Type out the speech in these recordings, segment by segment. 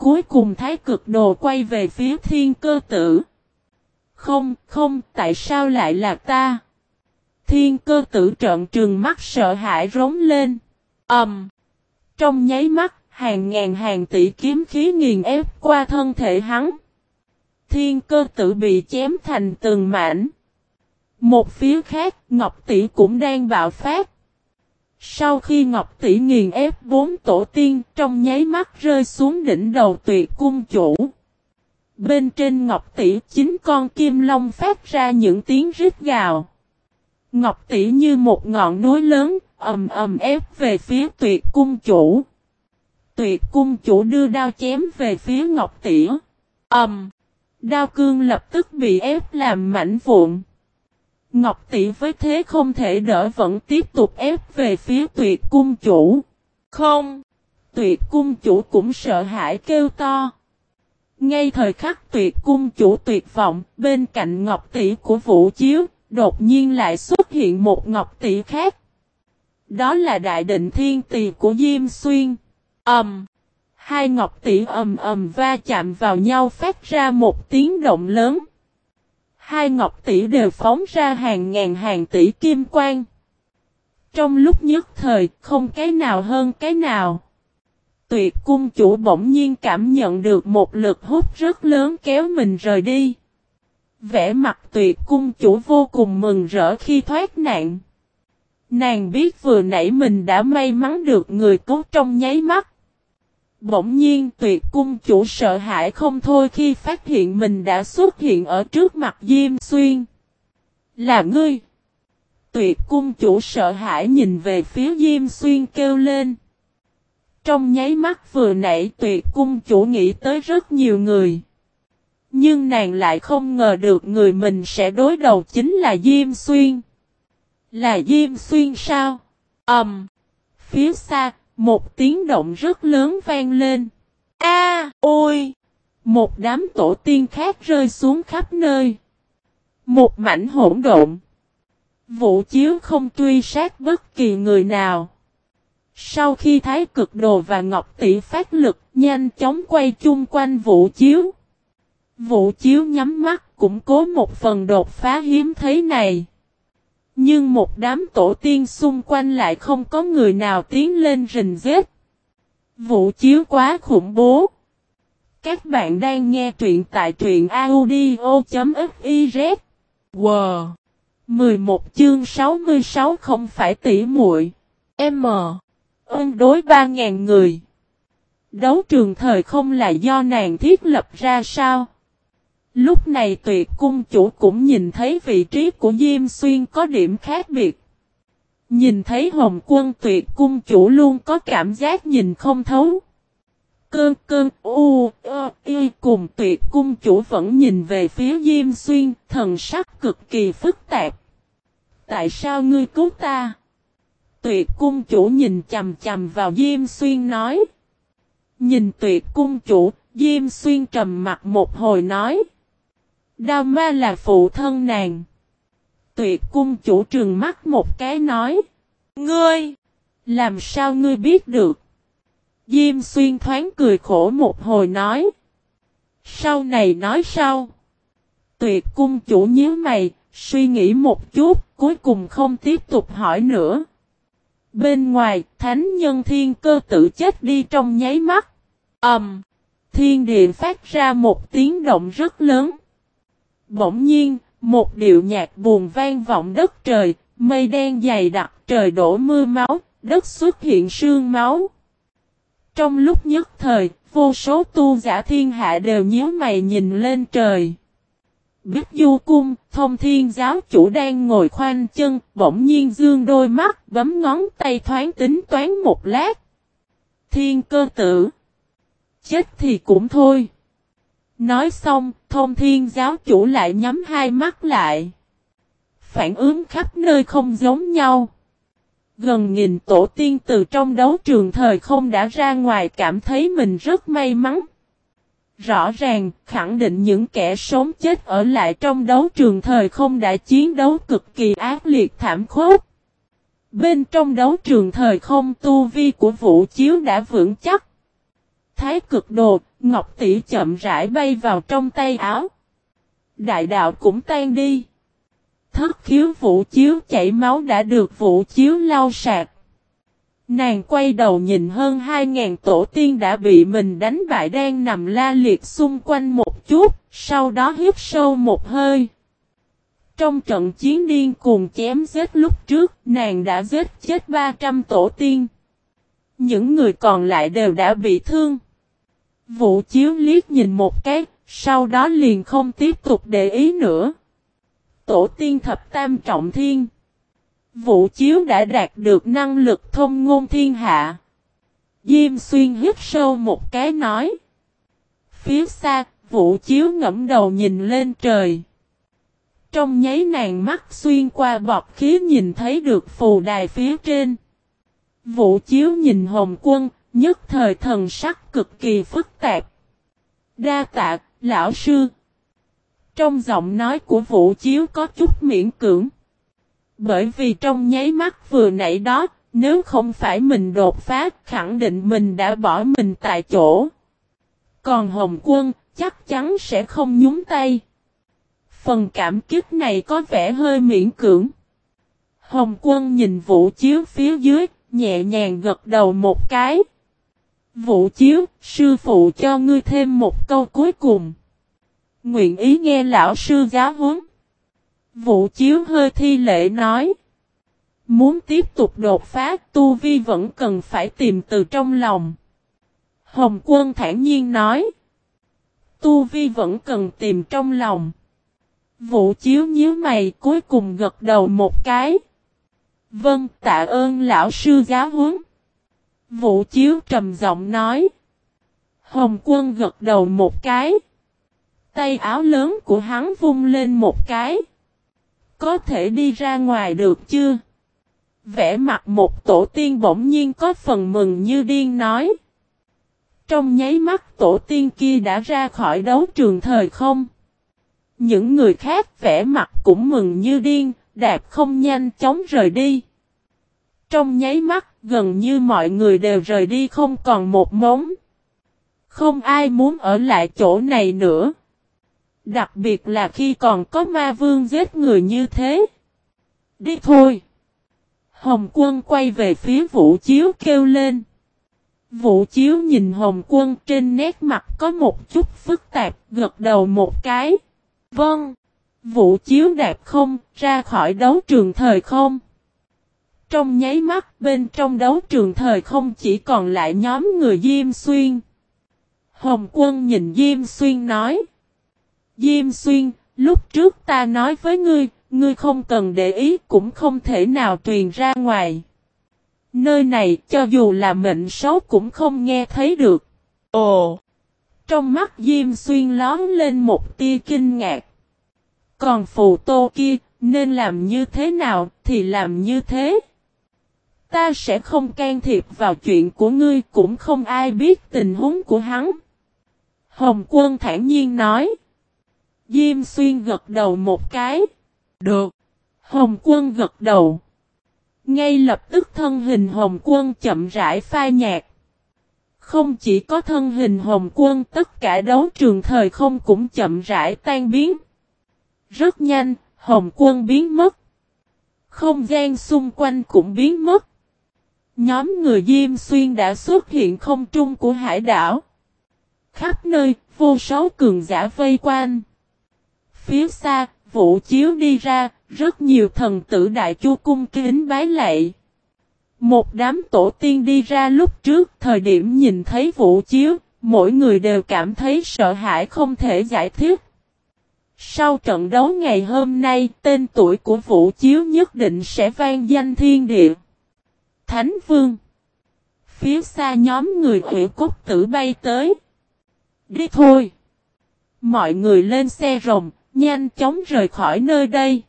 Cuối cùng thái cực đồ quay về phía thiên cơ tử. Không, không, tại sao lại là ta? Thiên cơ tử trợn trừng mắt sợ hãi rống lên. ầm, um, Trong nháy mắt, hàng ngàn hàng tỷ kiếm khí nghiền ép qua thân thể hắn. Thiên cơ tử bị chém thành từng mảnh. Một phía khác, Ngọc Tỷ cũng đang bạo phát. Sau khi Ngọc Tỷ nghiền ép bốn tổ tiên trong nháy mắt rơi xuống đỉnh đầu tuyệt cung chủ. Bên trên Ngọc Tỷ chính con kim long phát ra những tiếng rít gào. Ngọc Tỷ như một ngọn núi lớn, ầm ầm ép về phía tuyệt cung chủ. Tuyệt cung chủ đưa đao chém về phía Ngọc Tỷ. Ầm. đao cương lập tức bị ép làm mảnh vụn. Ngọc Tỷ với thế không thể đỡ vẫn tiếp tục ép về phía tuyệt cung chủ. Không! Tuyệt cung chủ cũng sợ hãi kêu to. Ngay thời khắc tuyệt cung chủ tuyệt vọng, bên cạnh Ngọc Tỷ của Vũ Chiếu, đột nhiên lại xuất hiện một Ngọc Tỷ khác. Đó là Đại Định Thiên Tỳ của Diêm Xuyên. Ầm! Um, hai Ngọc Tỷ ầm ầm va chạm vào nhau phát ra một tiếng động lớn. Hai ngọc tỷ đều phóng ra hàng ngàn hàng tỷ kim quang. Trong lúc nhất thời, không cái nào hơn cái nào. Tuyệt cung chủ bỗng nhiên cảm nhận được một lực hút rất lớn kéo mình rời đi. Vẽ mặt tuyệt cung chủ vô cùng mừng rỡ khi thoát nạn. Nàng biết vừa nãy mình đã may mắn được người cứu trong nháy mắt. Bỗng nhiên tuyệt cung chủ sợ hãi không thôi khi phát hiện mình đã xuất hiện ở trước mặt Diêm Xuyên. Là ngươi! Tuyệt cung chủ sợ hãi nhìn về phía Diêm Xuyên kêu lên. Trong nháy mắt vừa nãy tuyệt cung chủ nghĩ tới rất nhiều người. Nhưng nàng lại không ngờ được người mình sẽ đối đầu chính là Diêm Xuyên. Là Diêm Xuyên sao? Ẩm! Um, phía xa, một tiếng động rất lớn vang lên. A, ôi! Một đám tổ tiên khác rơi xuống khắp nơi. Một mảnh hỗn độn. Vũ chiếu không truy sát bất kỳ người nào. Sau khi Thái Cực Đồ và Ngọc Tỷ phát lực, nhanh chóng quay chung quanh Vũ Chiếu. Vũ Chiếu nhắm mắt, củng cố một phần đột phá hiếm thấy này. Nhưng một đám tổ tiên xung quanh lại không có người nào tiến lên rình rết. Vụ chiếu quá khủng bố. Các bạn đang nghe truyện tại truyện audio.fiz. Wow! 11 chương 66 không phải tỉ muội M. Ơn đối 3.000 người. Đấu trường thời không là do nàng thiết lập ra sao? Lúc này tuyệt cung chủ cũng nhìn thấy vị trí của Diêm Xuyên có điểm khác biệt. Nhìn thấy hồng quân tuyệt cung chủ luôn có cảm giác nhìn không thấu. Cơn cơn u ơ y cùng tuyệt cung chủ vẫn nhìn về phía Diêm Xuyên, thần sắc cực kỳ phức tạp. Tại sao ngươi cứu ta? Tuyệt cung chủ nhìn chầm chầm vào Diêm Xuyên nói. Nhìn tuyệt cung chủ, Diêm Xuyên trầm mặt một hồi nói. Đao ma là phụ thân nàng. Tuyệt cung chủ trường mắt một cái nói. Ngươi! Làm sao ngươi biết được? Diêm xuyên thoáng cười khổ một hồi nói. Sau này nói sau. Tuyệt cung chủ nhíu mày, suy nghĩ một chút, cuối cùng không tiếp tục hỏi nữa. Bên ngoài, thánh nhân thiên cơ tự chết đi trong nháy mắt. Ẩm! Um, thiên địa phát ra một tiếng động rất lớn. Bỗng nhiên, một điệu nhạc buồn vang vọng đất trời, mây đen dày đặc trời đổ mưa máu, đất xuất hiện sương máu. Trong lúc nhất thời, vô số tu giả thiên hạ đều nhíu mày nhìn lên trời. biết Du Cung, thông thiên giáo chủ đang ngồi khoanh chân, bỗng nhiên dương đôi mắt, bấm ngón tay thoáng tính toán một lát. Thiên cơ tử. Chết thì cũng thôi. Nói xong, thông thiên giáo chủ lại nhắm hai mắt lại. Phản ứng khắp nơi không giống nhau. Gần nghìn tổ tiên từ trong đấu trường thời không đã ra ngoài cảm thấy mình rất may mắn. Rõ ràng, khẳng định những kẻ sống chết ở lại trong đấu trường thời không đã chiến đấu cực kỳ ác liệt thảm khốc. Bên trong đấu trường thời không tu vi của vũ chiếu đã vững chắc thái cực đồ, Ngọc Tỷ chậm rãi bay vào trong tay áo. Đại đạo cũng tan đi. Thất khiếu vũ chiếu chảy máu đã được vũ chiếu lau sạc. Nàng quay đầu nhìn hơn 2.000 tổ tiên đã bị mình đánh bại đang nằm la liệt xung quanh một chút, sau đó hít sâu một hơi. Trong trận chiến điên cuồng chém giết lúc trước, nàng đã giết chết 300 tổ tiên. Những người còn lại đều đã bị thương. Vũ chiếu liếc nhìn một cái, sau đó liền không tiếp tục để ý nữa. Tổ tiên thập tam trọng thiên. Vũ chiếu đã đạt được năng lực thông ngôn thiên hạ. Diêm xuyên hít sâu một cái nói. Phía xa, vũ chiếu ngẫm đầu nhìn lên trời. Trong nháy nàng mắt xuyên qua bọt khí nhìn thấy được phù đài phía trên. Vũ chiếu nhìn hồng quân, nhất thời thần sắc cực kỳ phức tạp. Đa tạ, lão sư. Trong giọng nói của vũ chiếu có chút miễn cưỡng. Bởi vì trong nháy mắt vừa nãy đó, nếu không phải mình đột phá, khẳng định mình đã bỏ mình tại chỗ. Còn Hồng Quân, chắc chắn sẽ không nhúng tay. Phần cảm kích này có vẻ hơi miễn cưỡng. Hồng Quân nhìn Vũ Chiếu phía dưới, nhẹ nhàng gật đầu một cái. Vũ Chiếu, sư phụ cho ngươi thêm một câu cuối cùng. Nguyện ý nghe lão sư giáo huấn. Vũ Chiếu hơi thi lễ nói. Muốn tiếp tục đột phá tu vi vẫn cần phải tìm từ trong lòng. Hồng quân thản nhiên nói. Tu vi vẫn cần tìm trong lòng. Vũ Chiếu nhíu mày cuối cùng gật đầu một cái. Vâng tạ ơn lão sư giáo huấn. Vũ Chiếu trầm giọng nói. Hồng quân gật đầu một cái. Tay áo lớn của hắn vung lên một cái. Có thể đi ra ngoài được chưa? Vẽ mặt một tổ tiên bỗng nhiên có phần mừng như điên nói. Trong nháy mắt tổ tiên kia đã ra khỏi đấu trường thời không. Những người khác vẽ mặt cũng mừng như điên, đạp không nhanh chóng rời đi. Trong nháy mắt, gần như mọi người đều rời đi không còn một mống. Không ai muốn ở lại chỗ này nữa. Đặc biệt là khi còn có ma vương giết người như thế. Đi thôi. Hồng quân quay về phía vũ chiếu kêu lên. Vũ chiếu nhìn hồng quân trên nét mặt có một chút phức tạp gật đầu một cái. Vâng. Vũ chiếu đạp không ra khỏi đấu trường thời không. Trong nháy mắt bên trong đấu trường thời không chỉ còn lại nhóm người Diêm Xuyên. Hồng quân nhìn Diêm Xuyên nói. Diêm Xuyên, lúc trước ta nói với ngươi, ngươi không cần để ý cũng không thể nào truyền ra ngoài. Nơi này cho dù là mệnh xấu cũng không nghe thấy được. Ồ! Trong mắt Diêm Xuyên lón lên một tia kinh ngạc. Còn phù tô kia, nên làm như thế nào thì làm như thế. Ta sẽ không can thiệp vào chuyện của ngươi cũng không ai biết tình huống của hắn. Hồng quân thản nhiên nói. Diêm xuyên gật đầu một cái. Được. Hồng quân gật đầu. Ngay lập tức thân hình hồng quân chậm rãi phai nhạt. Không chỉ có thân hình hồng quân tất cả đấu trường thời không cũng chậm rãi tan biến. Rất nhanh, hồng quân biến mất. Không gian xung quanh cũng biến mất. Nhóm người Diêm Xuyên đã xuất hiện không trung của hải đảo. Khắp nơi, vô số cường giả vây quanh. Phía xa, vũ chiếu đi ra, rất nhiều thần tử đại chu cung kính bái lạy. Một đám tổ tiên đi ra lúc trước thời điểm nhìn thấy vũ chiếu, mỗi người đều cảm thấy sợ hãi không thể giải thích. Sau trận đấu ngày hôm nay, tên tuổi của Vũ Chiếu nhất định sẽ vang danh thiên địa. Thánh Vương Phía xa nhóm người ủy cốt tử bay tới. Đi thôi! Mọi người lên xe rồng, nhanh chóng rời khỏi nơi đây.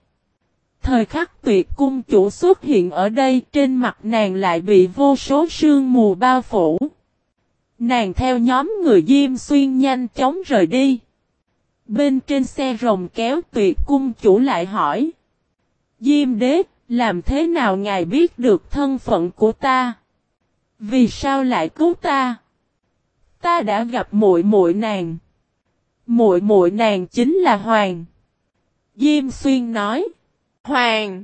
Thời khắc tuyệt cung chủ xuất hiện ở đây trên mặt nàng lại bị vô số sương mù bao phủ. Nàng theo nhóm người Diêm Xuyên nhanh chóng rời đi. Bên trên xe rồng kéo tuyệt cung chủ lại hỏi. Diêm đế, làm thế nào ngài biết được thân phận của ta? Vì sao lại cứu ta? Ta đã gặp muội muội nàng. Muội muội nàng chính là Hoàng. Diêm Xuyên nói. Hoàng.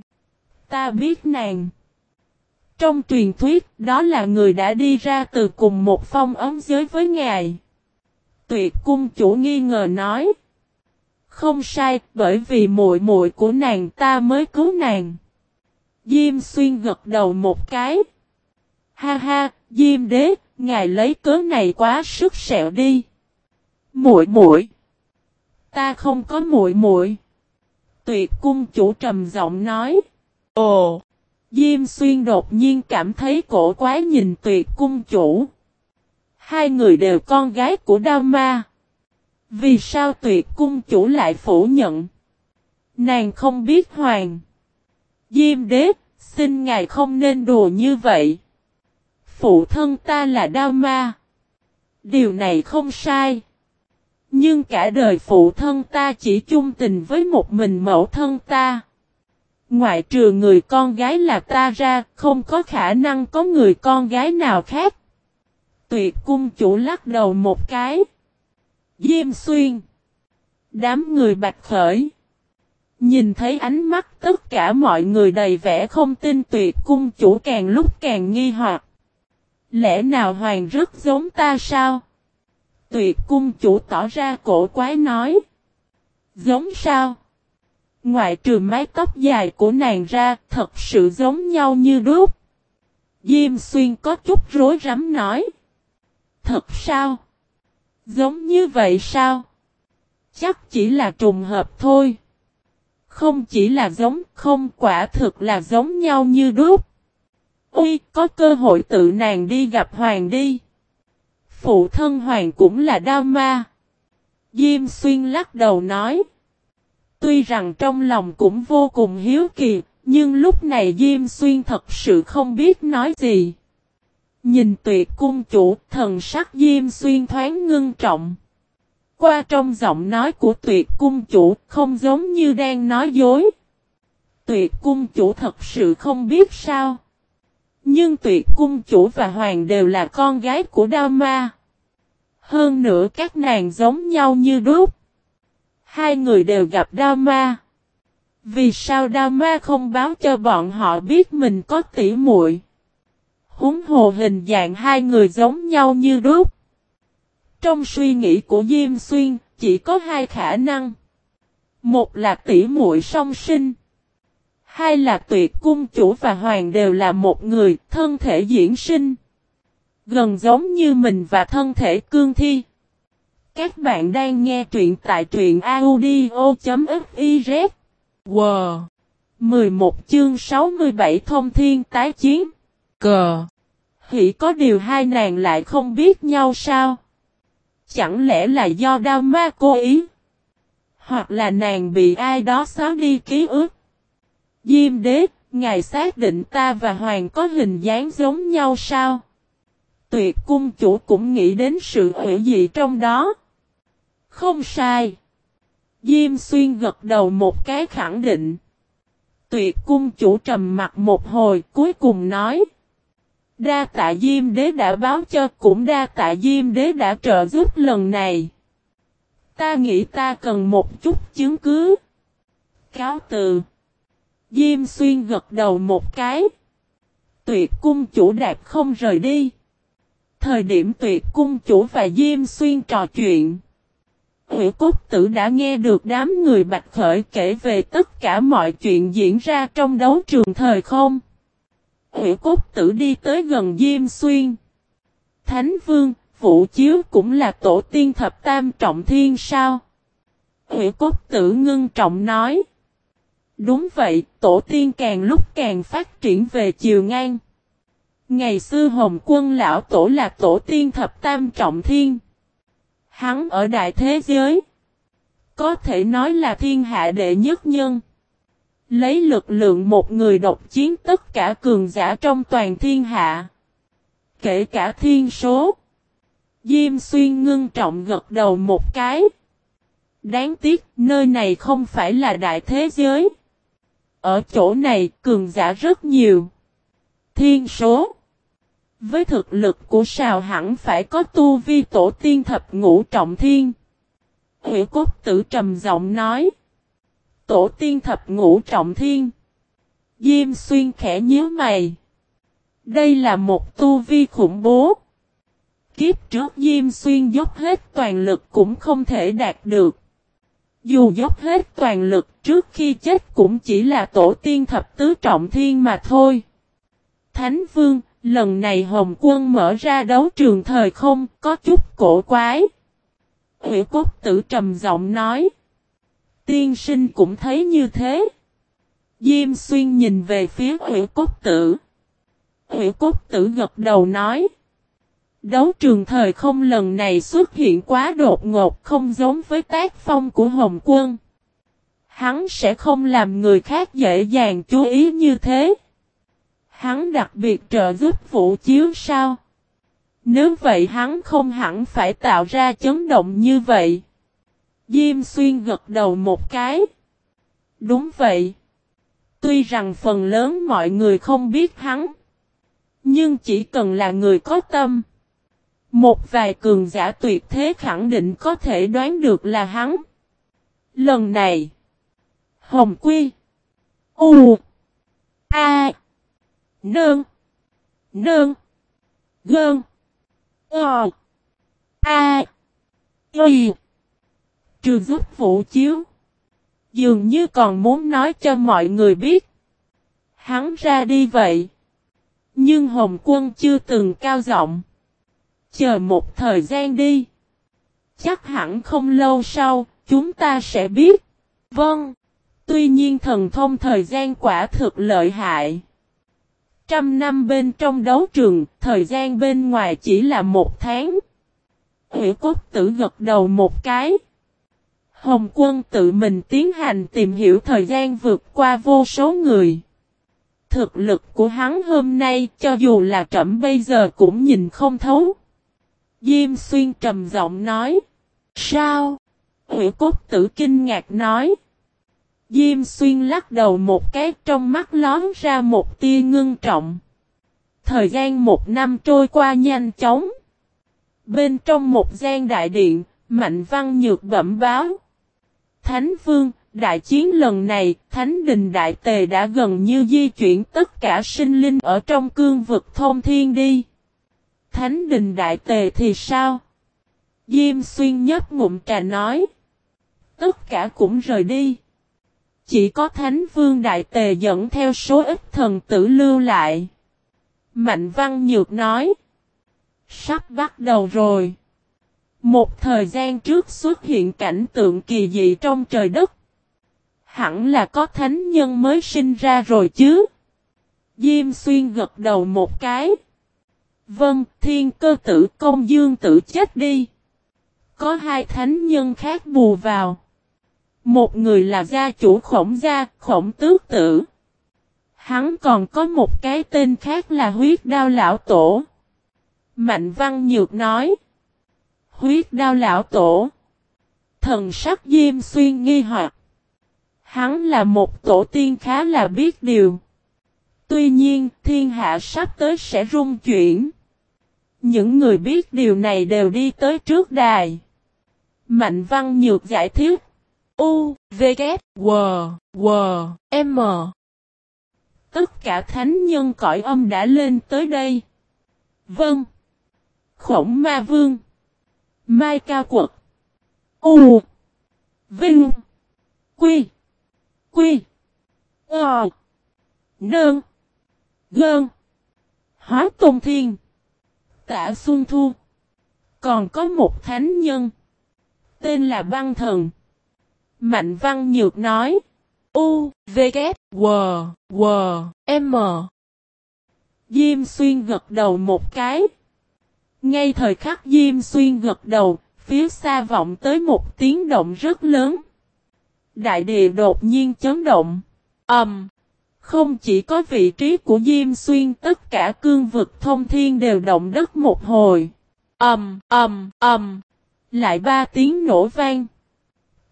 Ta biết nàng. Trong truyền thuyết, đó là người đã đi ra từ cùng một phong ấm giới với ngài. Tuyệt cung chủ nghi ngờ nói. Không sai, bởi vì muội muội của nàng ta mới cứu nàng. Diêm xuyên gật đầu một cái. Ha ha, Diêm đế, ngài lấy cớ này quá sức sẹo đi. Muội muội, ta không có muội muội. Tuyệt cung chủ trầm giọng nói. Ồ, Diêm xuyên đột nhiên cảm thấy cổ quái nhìn tuyệt cung chủ. Hai người đều con gái của Đao Ma. Vì sao tuyệt cung chủ lại phủ nhận? Nàng không biết hoàng. Diêm đế, xin ngài không nên đùa như vậy. Phụ thân ta là Đao Ma. Điều này không sai. Nhưng cả đời phụ thân ta chỉ chung tình với một mình mẫu thân ta. Ngoại trừ người con gái là ta ra, không có khả năng có người con gái nào khác. Tuyệt cung chủ lắc đầu một cái. Diêm xuyên. Đám người bạch khởi. Nhìn thấy ánh mắt tất cả mọi người đầy vẻ không tin tuyệt cung chủ càng lúc càng nghi hoặc. Lẽ nào hoàng rất giống ta sao? Tuyệt cung chủ tỏ ra cổ quái nói. Giống sao? Ngoại trừ mái tóc dài của nàng ra, thật sự giống nhau như đúc. Diêm xuyên có chút rối rắm nói. Thật sao? Giống như vậy sao? Chắc chỉ là trùng hợp thôi. Không chỉ là giống, không quả thực là giống nhau như đúc. Ui, có cơ hội tự nàng đi gặp hoàng đi. Phụ thân hoàng cũng là đao ma. Diêm xuyên lắc đầu nói. Tuy rằng trong lòng cũng vô cùng hiếu kỳ, nhưng lúc này Diêm Xuyên thật sự không biết nói gì. Nhìn tuyệt cung chủ, thần sắc Diêm Xuyên thoáng ngưng trọng. Qua trong giọng nói của tuyệt cung chủ, không giống như đang nói dối. Tuyệt cung chủ thật sự không biết sao. Nhưng tuyệt cung chủ và hoàng đều là con gái của Đao Ma. Hơn nữa các nàng giống nhau như đúc. Hai người đều gặp Đao Ma. Vì sao Đao Ma không báo cho bọn họ biết mình có tỉ muội? Húng hồ hình dạng hai người giống nhau như đúc. Trong suy nghĩ của Diêm Xuyên, chỉ có hai khả năng. Một là tỷ muội song sinh. Hai là tuyệt cung chủ và hoàng đều là một người, thân thể diễn sinh. Gần giống như mình và thân thể cương thi. Các bạn đang nghe truyện tại truyện audio.fiz. Wow! 11 chương 67 thông thiên tái chiến. Cờ! Hỷ có điều hai nàng lại không biết nhau sao? Chẳng lẽ là do đau ma cố ý? Hoặc là nàng bị ai đó xóa đi ký ức? Diêm đế, ngài xác định ta và hoàng có hình dáng giống nhau sao? Tuyệt cung chủ cũng nghĩ đến sự hữu dị trong đó. Không sai. Diêm xuyên gật đầu một cái khẳng định. Tuyệt cung chủ trầm mặt một hồi cuối cùng nói. Đa tạ Diêm đế đã báo cho, cũng đa tạ Diêm đế đã trợ giúp lần này. Ta nghĩ ta cần một chút chứng cứ. Cáo từ. Diêm xuyên gật đầu một cái. Tuyệt cung chủ đạp không rời đi. Thời điểm tuyệt cung chủ và Diêm xuyên trò chuyện. Hữu Cốt Tử đã nghe được đám người Bạch Khởi kể về tất cả mọi chuyện diễn ra trong đấu trường thời không. Hữu Cốt Tử đi tới gần Diêm Xuyên. Thánh Vương, Vũ Chiếu cũng là tổ tiên thập tam trọng thiên sao? Hữu Cốt Tử ngưng trọng nói. Đúng vậy, tổ tiên càng lúc càng phát triển về chiều ngang. Ngày xưa Hồng Quân Lão Tổ là tổ tiên thập tam trọng thiên. Hắn ở đại thế giới. Có thể nói là thiên hạ đệ nhất nhân. Lấy lực lượng một người độc chiến tất cả cường giả trong toàn thiên hạ. Kể cả thiên số. Diêm xuyên ngưng trọng gật đầu một cái. Đáng tiếc, nơi này không phải là đại thế giới. Ở chỗ này, cường giả rất nhiều. Thiên số. Với thực lực của sào hẳn phải có tu vi tổ tiên thập ngũ trọng thiên. Hữu cốt tử trầm giọng nói. Tổ tiên thập ngũ trọng thiên. Diêm xuyên khẽ nhíu mày. Đây là một tu vi khủng bố. Kiếp trước Diêm Xuyên dốc hết toàn lực cũng không thể đạt được. Dù dốc hết toàn lực trước khi chết cũng chỉ là tổ tiên thập tứ trọng thiên mà thôi. Thánh Vương, lần này Hồng Quân mở ra đấu trường thời không, có chút cổ quái. Hữu cốt tử trầm giọng nói. Tiên sinh cũng thấy như thế. Diêm xuyên nhìn về phía hủy cốt tử. Hủy cốt tử gật đầu nói. Đấu trường thời không lần này xuất hiện quá đột ngột, không giống với tác phong của Hồng Quân. Hắn sẽ không làm người khác dễ dàng chú ý như thế. Hắn đặc biệt trợ giúp vũ chiếu sao? Nếu vậy hắn không hẳn phải tạo ra chấn động như vậy. Diêm xuyên gật đầu một cái. Đúng vậy. Tuy rằng phần lớn mọi người không biết hắn. Nhưng chỉ cần là người có tâm. Một vài cường giả tuyệt thế khẳng định có thể đoán được là hắn. Lần này. Hồng Quy. U. A. Nương. Nương. Gơn. Ờ. A. Y. Trừ giúp vũ chiếu. Dường như còn muốn nói cho mọi người biết. Hắn ra đi vậy. Nhưng Hồng Quân chưa từng cao giọng. Chờ một thời gian đi. Chắc hẳn không lâu sau, chúng ta sẽ biết. Vâng. Tuy nhiên thần thông thời gian quả thực lợi hại. Trăm năm bên trong đấu trường, thời gian bên ngoài chỉ là một tháng. Hữu cốt tử gật đầu một cái. Hồng quân tự mình tiến hành tìm hiểu thời gian vượt qua vô số người. Thực lực của hắn hôm nay cho dù là trẩm bây giờ cũng nhìn không thấu. Diêm xuyên trầm giọng nói. Sao? Hủy cốt tử kinh ngạc nói. Diêm xuyên lắc đầu một cái trong mắt lón ra một tia ngưng trọng. Thời gian một năm trôi qua nhanh chóng. Bên trong một gian đại điện, Mạnh Văn Nhược bẩm báo. Thánh Vương, đại chiến lần này, Thánh Đình Đại Tề đã gần như di chuyển tất cả sinh linh ở trong cương vực thông thiên đi. Thánh Đình Đại Tề thì sao? Diêm Xuyên nhấp ngụm trà nói. Tất cả cũng rời đi. Chỉ có Thánh Vương Đại Tề dẫn theo số ít thần tử lưu lại. Mạnh Văn Nhược nói. Sắp bắt đầu rồi. Một thời gian trước xuất hiện cảnh tượng kỳ dị trong trời đất. Hẳn là có thánh nhân mới sinh ra rồi chứ. Diêm xuyên gật đầu một cái. Vâng, thiên cơ tử công dương tử chết đi. Có hai thánh nhân khác bù vào. Một người là gia chủ khổng gia, khổng tước tử. Hắn còn có một cái tên khác là huyết đao lão tổ. Mạnh văn nhược nói. Huyết đao lão tổ. Thần sắc diêm xuyên nghi hoặc. Hắn là một tổ tiên khá là biết điều. Tuy nhiên, thiên hạ sắp tới sẽ rung chuyển. Những người biết điều này đều đi tới trước đài. Mạnh văn nhược giải thích. U, V, K, W, W, M. Tất cả thánh nhân cõi âm đã lên tới đây. Vâng. Khổng ma vương. Mai cao quật. U. Vinh. Quy. Quy. Ờ. Nơn. Gơn. Hóa Tôn Thiên. Tạ Xuân Thu. Còn có một thánh nhân. Tên là Băng Thần. Mạnh Văn Nhược nói. U, V, K, W, W, M. Diêm Xuyên gật đầu một cái. Ngay thời khắc Diêm Xuyên gật đầu, phía xa vọng tới một tiếng động rất lớn. Đại địa đột nhiên chấn động. Ầm. Um, không chỉ có vị trí của Diêm Xuyên tất cả cương vực thông thiên đều động đất một hồi. Ầm, ầm, ầm. Lại ba tiếng nổ vang.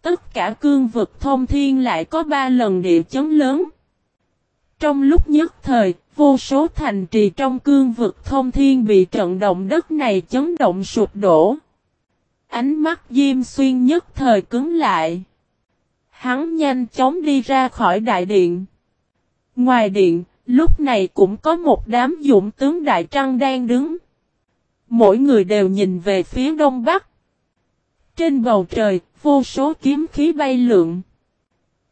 Tất cả cương vực thông thiên lại có ba lần địa chấn lớn. Trong lúc nhất thời, vô số thành trì trong cương vực thông thiên bị trận động đất này chấn động sụp đổ. Ánh mắt Diêm Xuyên nhất thời cứng lại. Hắn nhanh chóng đi ra khỏi đại điện. Ngoài điện, lúc này cũng có một đám dũng tướng đại trăng đang đứng. Mỗi người đều nhìn về phía đông bắc. Trên bầu trời, vô số kiếm khí bay lượn.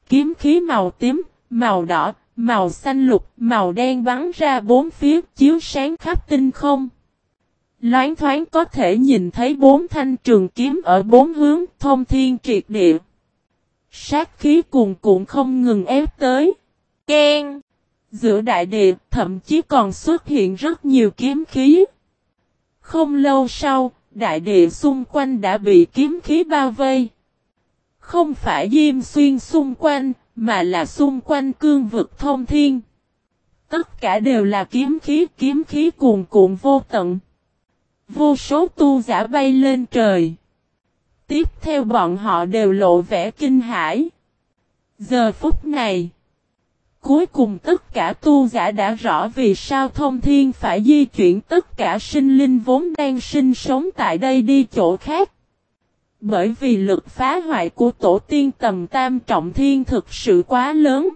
Kiếm khí màu tím, màu đỏ, màu xanh lục, màu đen bắn ra bốn phía chiếu sáng khắp tinh không. Loáng thoáng có thể nhìn thấy bốn thanh trường kiếm ở bốn hướng thông thiên triệt địa. Sát khí cuồn cuộn không ngừng ép tới. Ken! Giữa đại địa thậm chí còn xuất hiện rất nhiều kiếm khí. Không lâu sau, đại địa xung quanh đã bị kiếm khí bao vây. Không phải diêm xuyên xung quanh, mà là xung quanh cương vực thông thiên. Tất cả đều là kiếm khí, kiếm khí cuồn cuộn vô tận. Vô số tu giả bay lên trời. Tiếp theo bọn họ đều lộ vẻ kinh hãi. Giờ phút này, cuối cùng tất cả tu giả đã rõ vì sao thông thiên phải di chuyển tất cả sinh linh vốn đang sinh sống tại đây đi chỗ khác. Bởi vì lực phá hoại của tổ tiên tầm tam trọng thiên thực sự quá lớn.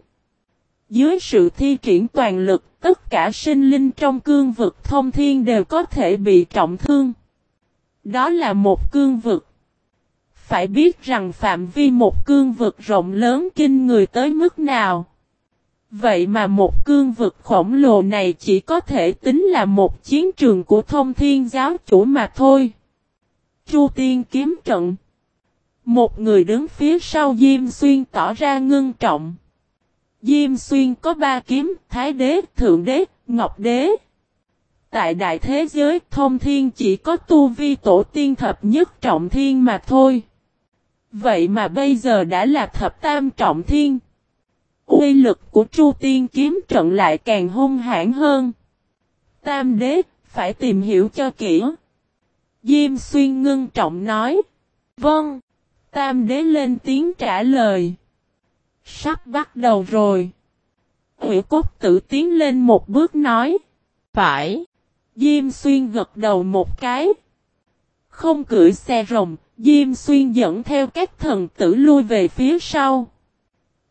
Dưới sự thi triển toàn lực, tất cả sinh linh trong cương vực thông thiên đều có thể bị trọng thương. Đó là một cương vực. Phải biết rằng phạm vi một cương vực rộng lớn kinh người tới mức nào. Vậy mà một cương vực khổng lồ này chỉ có thể tính là một chiến trường của thông thiên giáo chủ mà thôi. Chu tiên kiếm trận. Một người đứng phía sau Diêm Xuyên tỏ ra ngưng trọng. Diêm Xuyên có ba kiếm, Thái Đế, Thượng Đế, Ngọc Đế. Tại đại thế giới thông thiên chỉ có tu vi tổ tiên thập nhất trọng thiên mà thôi. Vậy mà bây giờ đã là thập tam trọng thiên. Uy lực của Chu Tiên kiếm trận lại càng hung hãn hơn. Tam đế, phải tìm hiểu cho kỹ. Diêm xuyên ngưng trọng nói. Vâng. Tam đế lên tiếng trả lời. Sắp bắt đầu rồi. Ủy cốt tự tiến lên một bước nói. Phải. Diêm xuyên gật đầu một cái. Không cưỡi xe rồng, Diêm xuyên dẫn theo các thần tử lui về phía sau.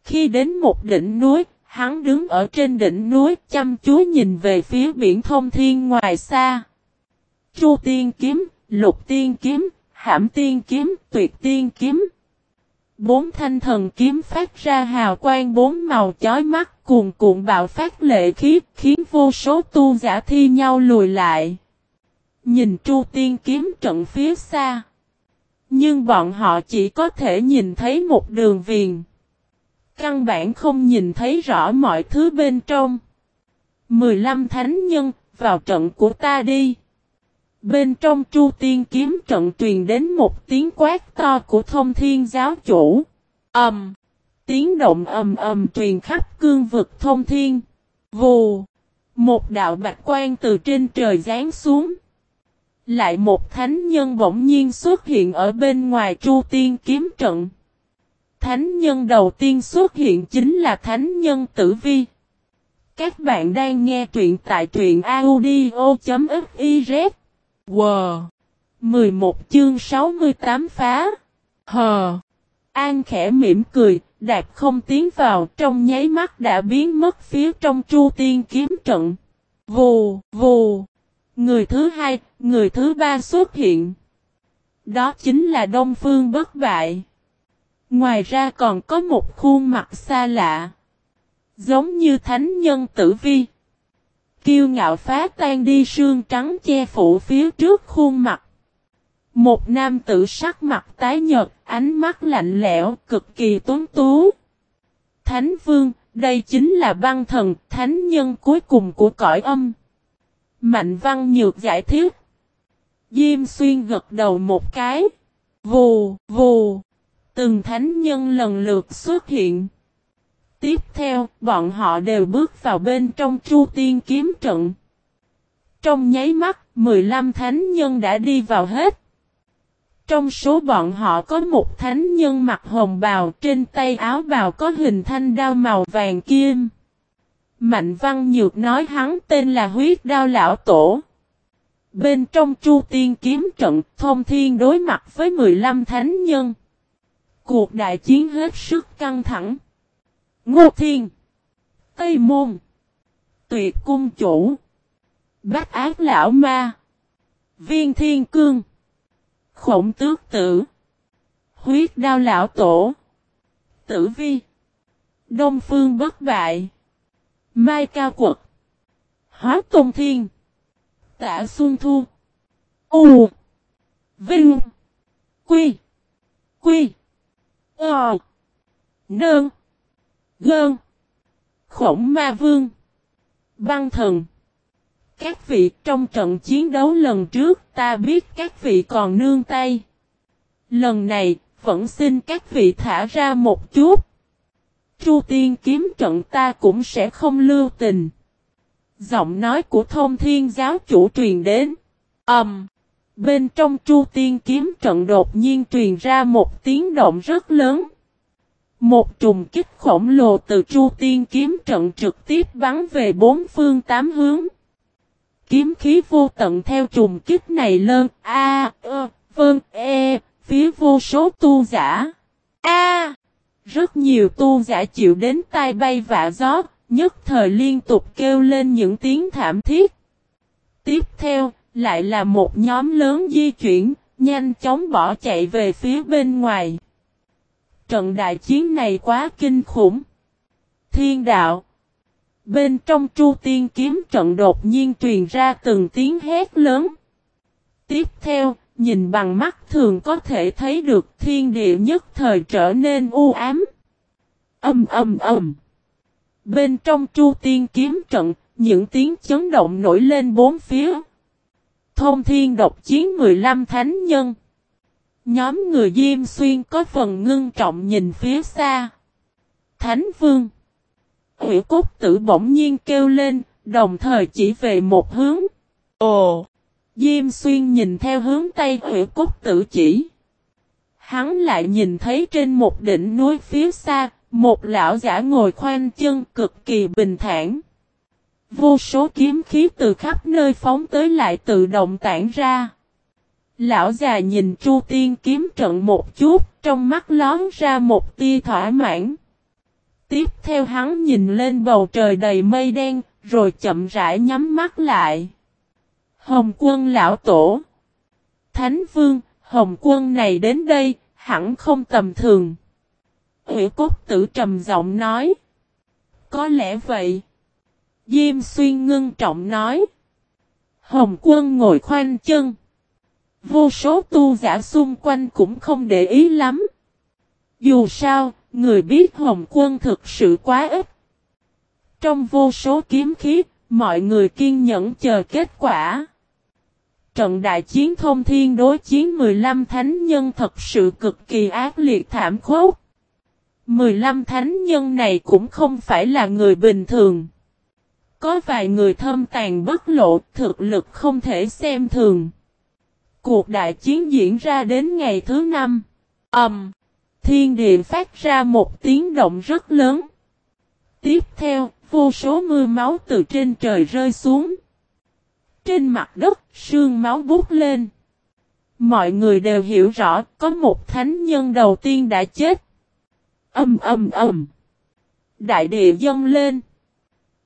Khi đến một đỉnh núi, hắn đứng ở trên đỉnh núi chăm chú nhìn về phía biển thông thiên ngoài xa. Chu tiên kiếm, lục tiên kiếm, hãm tiên kiếm, tuyệt tiên kiếm. Bốn thanh thần kiếm phát ra hào quang bốn màu chói mắt cuồn cuộn bạo phát lệ khí khiến vô số tu giả thi nhau lùi lại. Nhìn Chu Tiên kiếm trận phía xa. Nhưng bọn họ chỉ có thể nhìn thấy một đường viền. Căn bản không nhìn thấy rõ mọi thứ bên trong. 15 thánh nhân, vào trận của ta đi. Bên trong chu tiên kiếm trận truyền đến một tiếng quát to của thông thiên giáo chủ. Ẩm. Um, tiếng động ầm ầm truyền khắp cương vực thông thiên. Vù. Một đạo bạch quan từ trên trời giáng xuống. Lại một thánh nhân bỗng nhiên xuất hiện ở bên ngoài chu tiên kiếm trận. Thánh nhân đầu tiên xuất hiện chính là thánh nhân tử vi. Các bạn đang nghe truyện tại truyện audio.fif Wow! 11 chương 68 phá. Hờ! An khẽ mỉm cười, đạp không tiến vào trong nháy mắt đã biến mất phía trong chu tiên kiếm trận. Vù, vù. Người thứ hai, người thứ ba xuất hiện. Đó chính là Đông Phương bất bại. Ngoài ra còn có một khuôn mặt xa lạ. Giống như thánh nhân tử vi. Kiêu ngạo phá tan đi sương trắng che phủ phía trước khuôn mặt. Một nam tử sắc mặt tái nhợt, ánh mắt lạnh lẽo, cực kỳ tuấn tú. Thánh vương, đây chính là băng thần, thánh nhân cuối cùng của cõi âm. Mạnh văn nhược giải thích. Diêm xuyên gật đầu một cái. Vù, vù. Từng thánh nhân lần lượt xuất hiện. Tiếp theo, bọn họ đều bước vào bên trong chu tiên kiếm trận. Trong nháy mắt, 15 thánh nhân đã đi vào hết. Trong số bọn họ có một thánh nhân mặc hồng bào trên tay áo bào có hình thanh đao màu vàng kim. Mạnh Văn Nhược nói hắn tên là huyết đao lão tổ. Bên trong chu tiên kiếm trận thông thiên đối mặt với 15 thánh nhân. Cuộc đại chiến hết sức căng thẳng. Ngô Thiên. Tây Môn. Tuyệt Cung Chủ. Bách Ác Lão Ma. Viên Thiên Cương. Khổng Tước Tử. Huyết Đao Lão Tổ. Tử Vi. Đông Phương Bất Bại. Mai Cao Quật. Hóa Tôn Thiên. Tạ Xuân Thu. U. Vinh. Quy. Quy. Ờ. Nương. Gơn. Khổng Ma Vương. Băng Thần. Các vị trong trận chiến đấu lần trước ta biết các vị còn nương tay. Lần này vẫn xin các vị thả ra một chút. Chu tiên kiếm trận ta cũng sẽ không lưu tình. Giọng nói của thông thiên giáo chủ truyền đến. ầm Um, bên trong chu tiên kiếm trận đột nhiên truyền ra một tiếng động rất lớn. Một trùng kích khổng lồ từ chu tiên kiếm trận trực tiếp bắn về bốn phương tám hướng. Kiếm khí vô tận theo trùng kích này lơn A, ơ, vân, e, phía vô số tu giả. A, rất nhiều tu giả chịu đến tai bay vạ gió, nhất thời liên tục kêu lên những tiếng thảm thiết. Tiếp theo, lại là một nhóm lớn di chuyển, nhanh chóng bỏ chạy về phía bên ngoài. Trận đại chiến này quá kinh khủng. Thiên đạo. Bên trong chu tiên kiếm trận đột nhiên truyền ra từng tiếng hét lớn. Tiếp theo, nhìn bằng mắt thường có thể thấy được thiên địa nhất thời trở nên u ám. Âm âm âm. Bên trong chu tiên kiếm trận, những tiếng chấn động nổi lên bốn phía. Thông thiên độc chiến 15 thánh nhân. Nhóm người Diêm Xuyên có phần ngưng trọng nhìn phía xa. Thánh Vương. Hủy cốt tử bỗng nhiên kêu lên, đồng thời chỉ về một hướng. Ồ! Diêm Xuyên nhìn theo hướng Tây hủy cốt tử chỉ. Hắn lại nhìn thấy trên một đỉnh núi phía xa, một lão giả ngồi khoanh chân cực kỳ bình thản. Vô số kiếm khí từ khắp nơi phóng tới lại tự động tản ra. Lão già nhìn Chu Tiên kiếm trận một chút, trong mắt lón ra một tia thỏa mãn. Tiếp theo hắn nhìn lên bầu trời đầy mây đen, rồi chậm rãi nhắm mắt lại. Hồng quân lão tổ. Thánh vương, hồng quân này đến đây, hẳn không tầm thường. Hủy cốt tử trầm giọng nói. Có lẽ vậy. Diêm xuyên ngưng trọng nói. Hồng quân ngồi khoanh chân. Vô số tu giả xung quanh cũng không để ý lắm. Dù sao, người biết Hồng quân thực sự quá ít. Trong vô số kiếm khí, mọi người kiên nhẫn chờ kết quả. Trận đại chiến thông thiên đối chiến 15 thánh nhân thật sự cực kỳ ác liệt thảm khốc. 15 thánh nhân này cũng không phải là người bình thường. Có vài người thâm tàn bất lộ, thực lực không thể xem thường. Cuộc đại chiến diễn ra đến ngày thứ năm. Ẩm. Um, thiên địa phát ra một tiếng động rất lớn. Tiếp theo, vô số mưa máu từ trên trời rơi xuống. Trên mặt đất, sương máu bút lên. Mọi người đều hiểu rõ, có một thánh nhân đầu tiên đã chết. Âm âm âm. Đại địa dâng lên.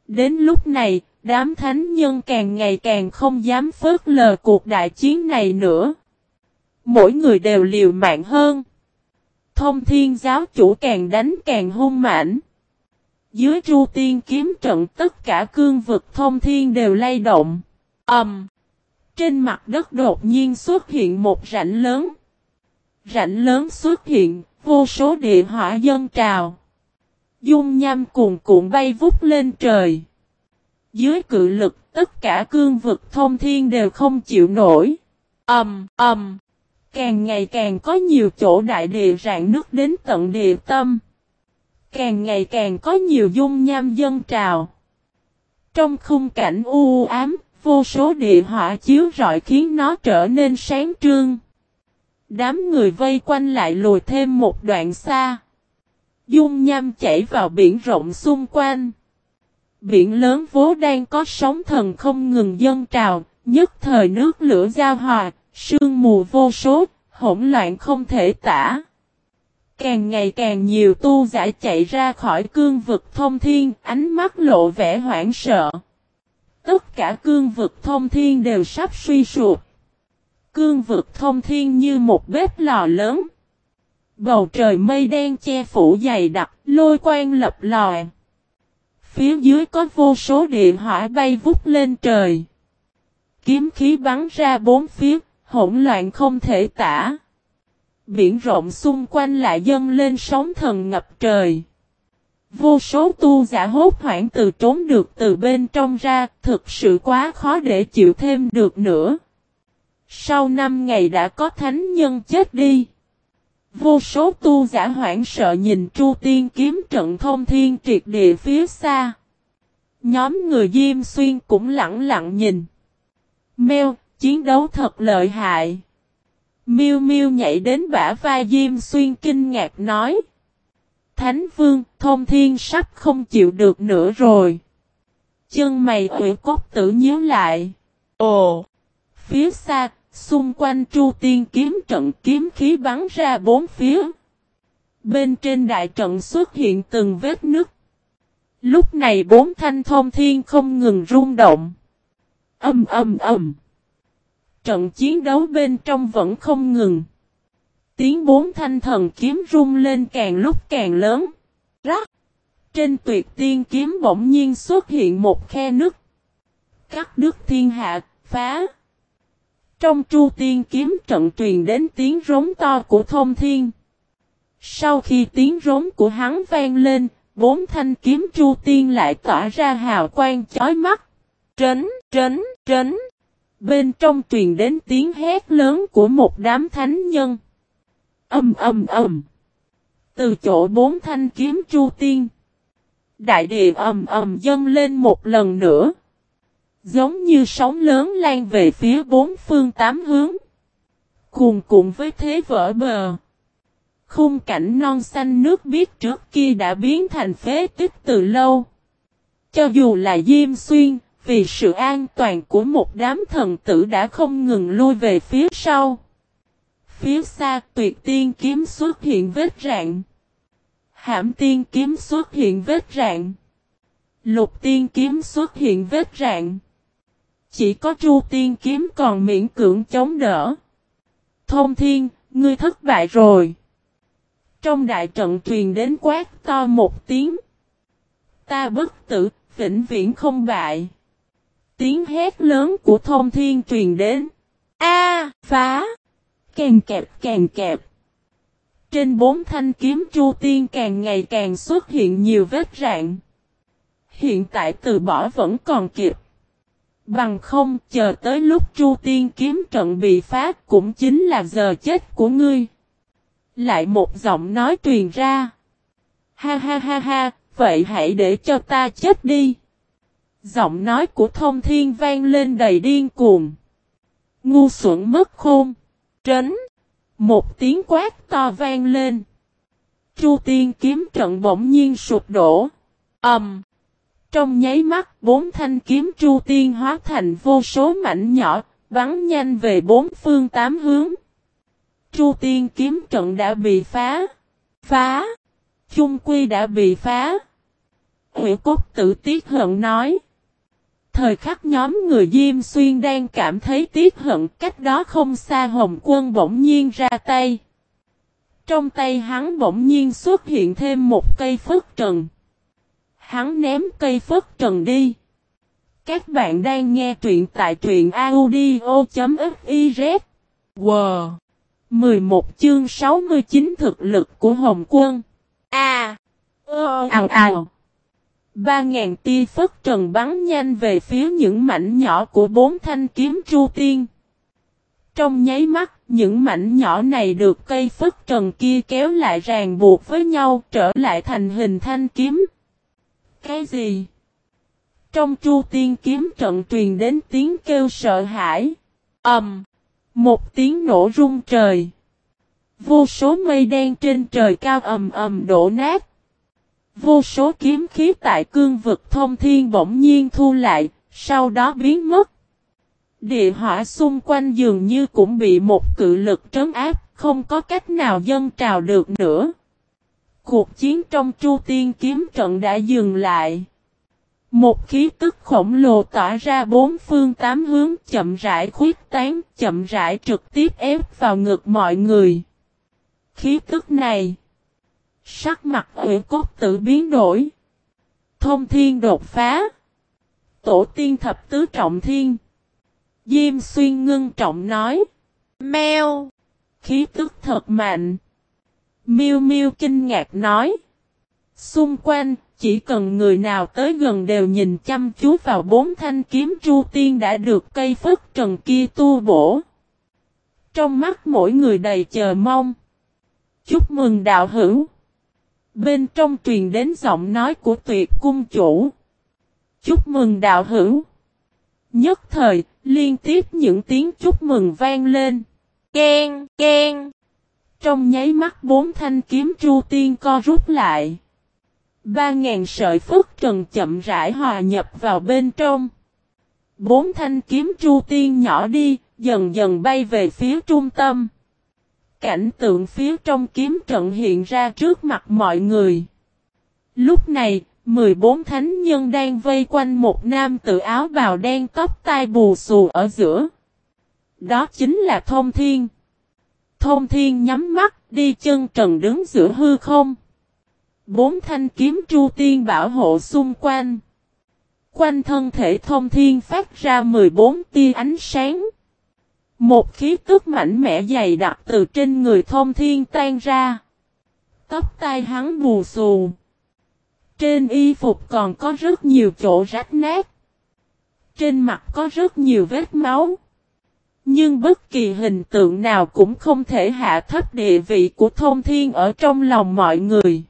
Đến lúc này, đám thánh nhân càng ngày càng không dám phớt lờ cuộc đại chiến này nữa. Mỗi người đều liều mạng hơn. Thông thiên giáo chủ càng đánh càng hung mãnh. Dưới tru tiên kiếm trận tất cả cương vực thông thiên đều lay động. ầm Um, trên mặt đất đột nhiên xuất hiện một rãnh lớn. Rãnh lớn xuất hiện, vô số địa hỏa dân trào. Dung nham cuồn cuộn bay vút lên trời. Dưới cự lực, tất cả cương vực thông thiên đều không chịu nổi. âm um, ầm. Um. Càng ngày càng có nhiều chỗ đại địa rạn nước đến tận địa tâm. Càng ngày càng có nhiều dung nham dân trào. Trong khung cảnh u ám, vô số địa hỏa chiếu rọi khiến nó trở nên sáng trương. Đám người vây quanh lại lùi thêm một đoạn xa. Dung nham chảy vào biển rộng xung quanh. Biển lớn vố đang có sóng thần không ngừng dâng trào, nhất thời nước lửa giao hòa, sương mù vô số, hỗn loạn không thể tả. Càng ngày càng nhiều tu giả chạy ra khỏi cương vực thông thiên, ánh mắt lộ vẻ hoảng sợ. Tất cả cương vực thông thiên đều sắp suy sụp. Cương vực thông thiên như một bếp lò lớn. Bầu trời mây đen che phủ dày đặc, lôi quang lập lòi. Phía dưới có vô số địa hỏa bay vút lên trời. Kiếm khí bắn ra bốn phía, hỗn loạn không thể tả. Biển rộng xung quanh lại dâng lên sóng thần ngập trời. Vô số tu giả hốt hoảng từ trốn được từ bên trong ra, thực sự quá khó để chịu thêm được nữa. Sau năm ngày đã có thánh nhân chết đi. Vô số tu giả hoảng sợ nhìn Chu Tiên kiếm trận thông thiên triệt địa phía xa. Nhóm người Diêm Xuyên cũng lặng lặng nhìn. Mèo, chiến đấu thật lợi hại. Miêu Miêu nhảy đến bả vai Diêm Xuyên kinh ngạc nói. Thánh Vương, thông thiên sắp không chịu được nữa rồi. Chân mày ủy cốt tử nhíu lại. Ồ! Phía xa, xung quanh Chu Tiên kiếm trận kiếm khí bắn ra bốn phía. Bên trên đại trận xuất hiện từng vết nứt. Lúc này bốn thanh thông thiên không ngừng rung động. Âm âm âm. Trận chiến đấu bên trong vẫn không ngừng. Tiếng bốn thanh thần kiếm rung lên càng lúc càng lớn. Rắc. Trên tuyệt tiên kiếm bỗng nhiên xuất hiện một khe nứt. Cắt đứt thiên hạ, phá. Trong chu tiên kiếm trận truyền đến tiếng rống to của thông thiên. Sau khi tiếng rống của hắn vang lên, bốn thanh kiếm chu tiên lại tỏa ra hào quang chói mắt. Trấn, trấn, trấn. Bên trong truyền đến tiếng hét lớn của một đám thánh nhân. Âm âm âm. Từ chỗ bốn thanh kiếm chu tiên. Đại địa ầm ầm dâng lên một lần nữa. Giống như sóng lớn lan về phía bốn phương tám hướng. Cùng cuộn với thế vỡ bờ. Khung cảnh non xanh nước biết trước kia đã biến thành phế tích từ lâu. Cho dù là Diêm Xuyên, vì sự an toàn của một đám thần tử đã không ngừng lui về phía sau. Phía xa tuyệt tiên kiếm xuất hiện vết rạn. Hãm tiên kiếm xuất hiện vết rạn. Lục tiên kiếm xuất hiện vết rạn. Chỉ có chu tiên kiếm còn miễn cưỡng chống đỡ. Thông thiên, ngươi thất bại rồi. Trong đại trận truyền đến quát to một tiếng. Ta bất tử, vĩnh viễn không bại. Tiếng hét lớn của thông thiên truyền đến. A phá! Càng kẹp càng kẹp. Trên bốn thanh kiếm chu tiên càng ngày càng xuất hiện nhiều vết rạn. Hiện tại từ bỏ vẫn còn kịp. Bằng không chờ tới lúc chu tiên kiếm trận bị phá cũng chính là giờ chết của ngươi. Lại một giọng nói truyền ra. Ha ha ha ha, vậy hãy để cho ta chết đi. Giọng nói của thông thiên vang lên đầy điên cuồng. Ngu xuẩn mất khôn. Trấn. Một tiếng quát to vang lên. Chu tiên kiếm trận bỗng nhiên sụp đổ. âm Um. Trong nháy mắt, bốn thanh kiếm chu tiên hóa thành vô số mảnh nhỏ, bắn nhanh về bốn phương tám hướng. Chu tiên kiếm trận đã bị phá. Phá. Chung quy đã bị phá. Nguyễn cốt tự tiết hận nói. Thời khắc nhóm người Diêm Xuyên đang cảm thấy tiếc hận cách đó không xa Hồng Quân bỗng nhiên ra tay. Trong tay hắn bỗng nhiên xuất hiện thêm một cây phất trần. Hắn ném cây phất trần đi. Các bạn đang nghe truyện tại truyện audio.fiz. Wow! 11 chương 69 thực lực của Hồng Quân. A. Ơ! Ào ào. Ba ngàn tia phất trần bắn nhanh về phía những mảnh nhỏ của bốn thanh kiếm chu tiên. Trong nháy mắt, những mảnh nhỏ này được cây phất trần kia kéo lại ràng buộc với nhau trở lại thành hình thanh kiếm. Cái gì? Trong chu tiên kiếm trận truyền đến tiếng kêu sợ hãi. ầm, um, Một tiếng nổ rung trời. Vô số mây đen trên trời cao ầm ầm đổ nát. Vô số kiếm khí tại cương vực thông thiên bỗng nhiên thu lại, sau đó biến mất. Địa hỏa xung quanh dường như cũng bị một cự lực trấn áp, không có cách nào dâng trào được nữa. Cuộc chiến trong Chu Tiên kiếm trận đã dừng lại. Một khí tức khổng lồ tỏa ra bốn phương tám hướng chậm rãi khuyết tán, chậm rãi trực tiếp ép vào ngực mọi người. Khí tức này, sắc mặt ủy cốt tự biến đổi. Thông thiên đột phá. Tổ tiên thập tứ trọng thiên. Diêm xuyên ngưng trọng nói. Mèo. Khí tức thật mạnh. Miêu miêu kinh ngạc nói. Xung quanh, chỉ cần người nào tới gần đều nhìn chăm chú vào bốn thanh kiếm tru tiên đã được cây phất trần kia tu bổ. Trong mắt mỗi người đầy chờ mong. Chúc mừng đạo hữu. Bên trong truyền đến giọng nói của tuyệt cung chủ. Chúc mừng đạo hữu. Nhất thời, liên tiếp những tiếng chúc mừng vang lên. Ken, ken. Trong nháy mắt bốn thanh kiếm chu tiên co rút lại. Ba ngàn sợi phất trần chậm rãi hòa nhập vào bên trong. Bốn thanh kiếm chu tiên nhỏ đi, dần dần bay về phía trung tâm. Cảnh tượng phía trong kiếm trận hiện ra trước mặt mọi người. Lúc này, 14 thánh nhân đang vây quanh một nam tự áo bào đen tóc tai bù xù ở giữa. Đó chính là Thông Thiên. Thông Thiên nhắm mắt, đi chân trần đứng giữa hư không. Bốn thanh kiếm tru tiên bảo hộ xung quanh. Quanh thân thể Thông Thiên phát ra 14 tia ánh sáng. Một khí tức mạnh mẽ dày đặc từ trên người Thông Thiên tan ra. Tóc tai hắn bù xù. Trên y phục còn có rất nhiều chỗ rách nát. Trên mặt có rất nhiều vết máu. Nhưng bất kỳ hình tượng nào cũng không thể hạ thấp địa vị của thông thiên ở trong lòng mọi người.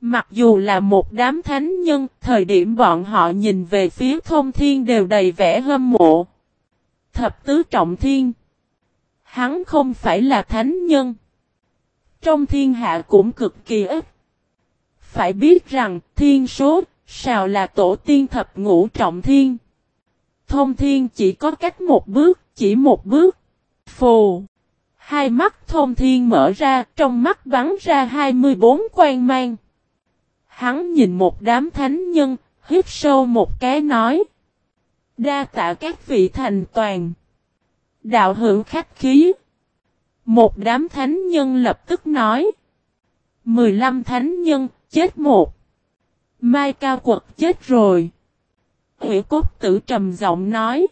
Mặc dù là một đám thánh nhân, thời điểm bọn họ nhìn về phía thông thiên đều đầy vẻ hâm mộ. Thập tứ trọng thiên. Hắn không phải là thánh nhân. Trong thiên hạ cũng cực kỳ ít. Phải biết rằng thiên số, sao là tổ tiên thập ngũ trọng thiên. Thông thiên chỉ có cách một bước, chỉ một bước. Phù. Hai mắt thông thiên mở ra, trong mắt bắn ra 24 quan mang. Hắn nhìn một đám thánh nhân, hít sâu một cái nói. Đa tạ các vị thành toàn. Đạo hữu khách khí. Một đám thánh nhân lập tức nói. 15 thánh nhân, chết một. Mai cao quật chết rồi. Hủy cốt tử trầm giọng nói.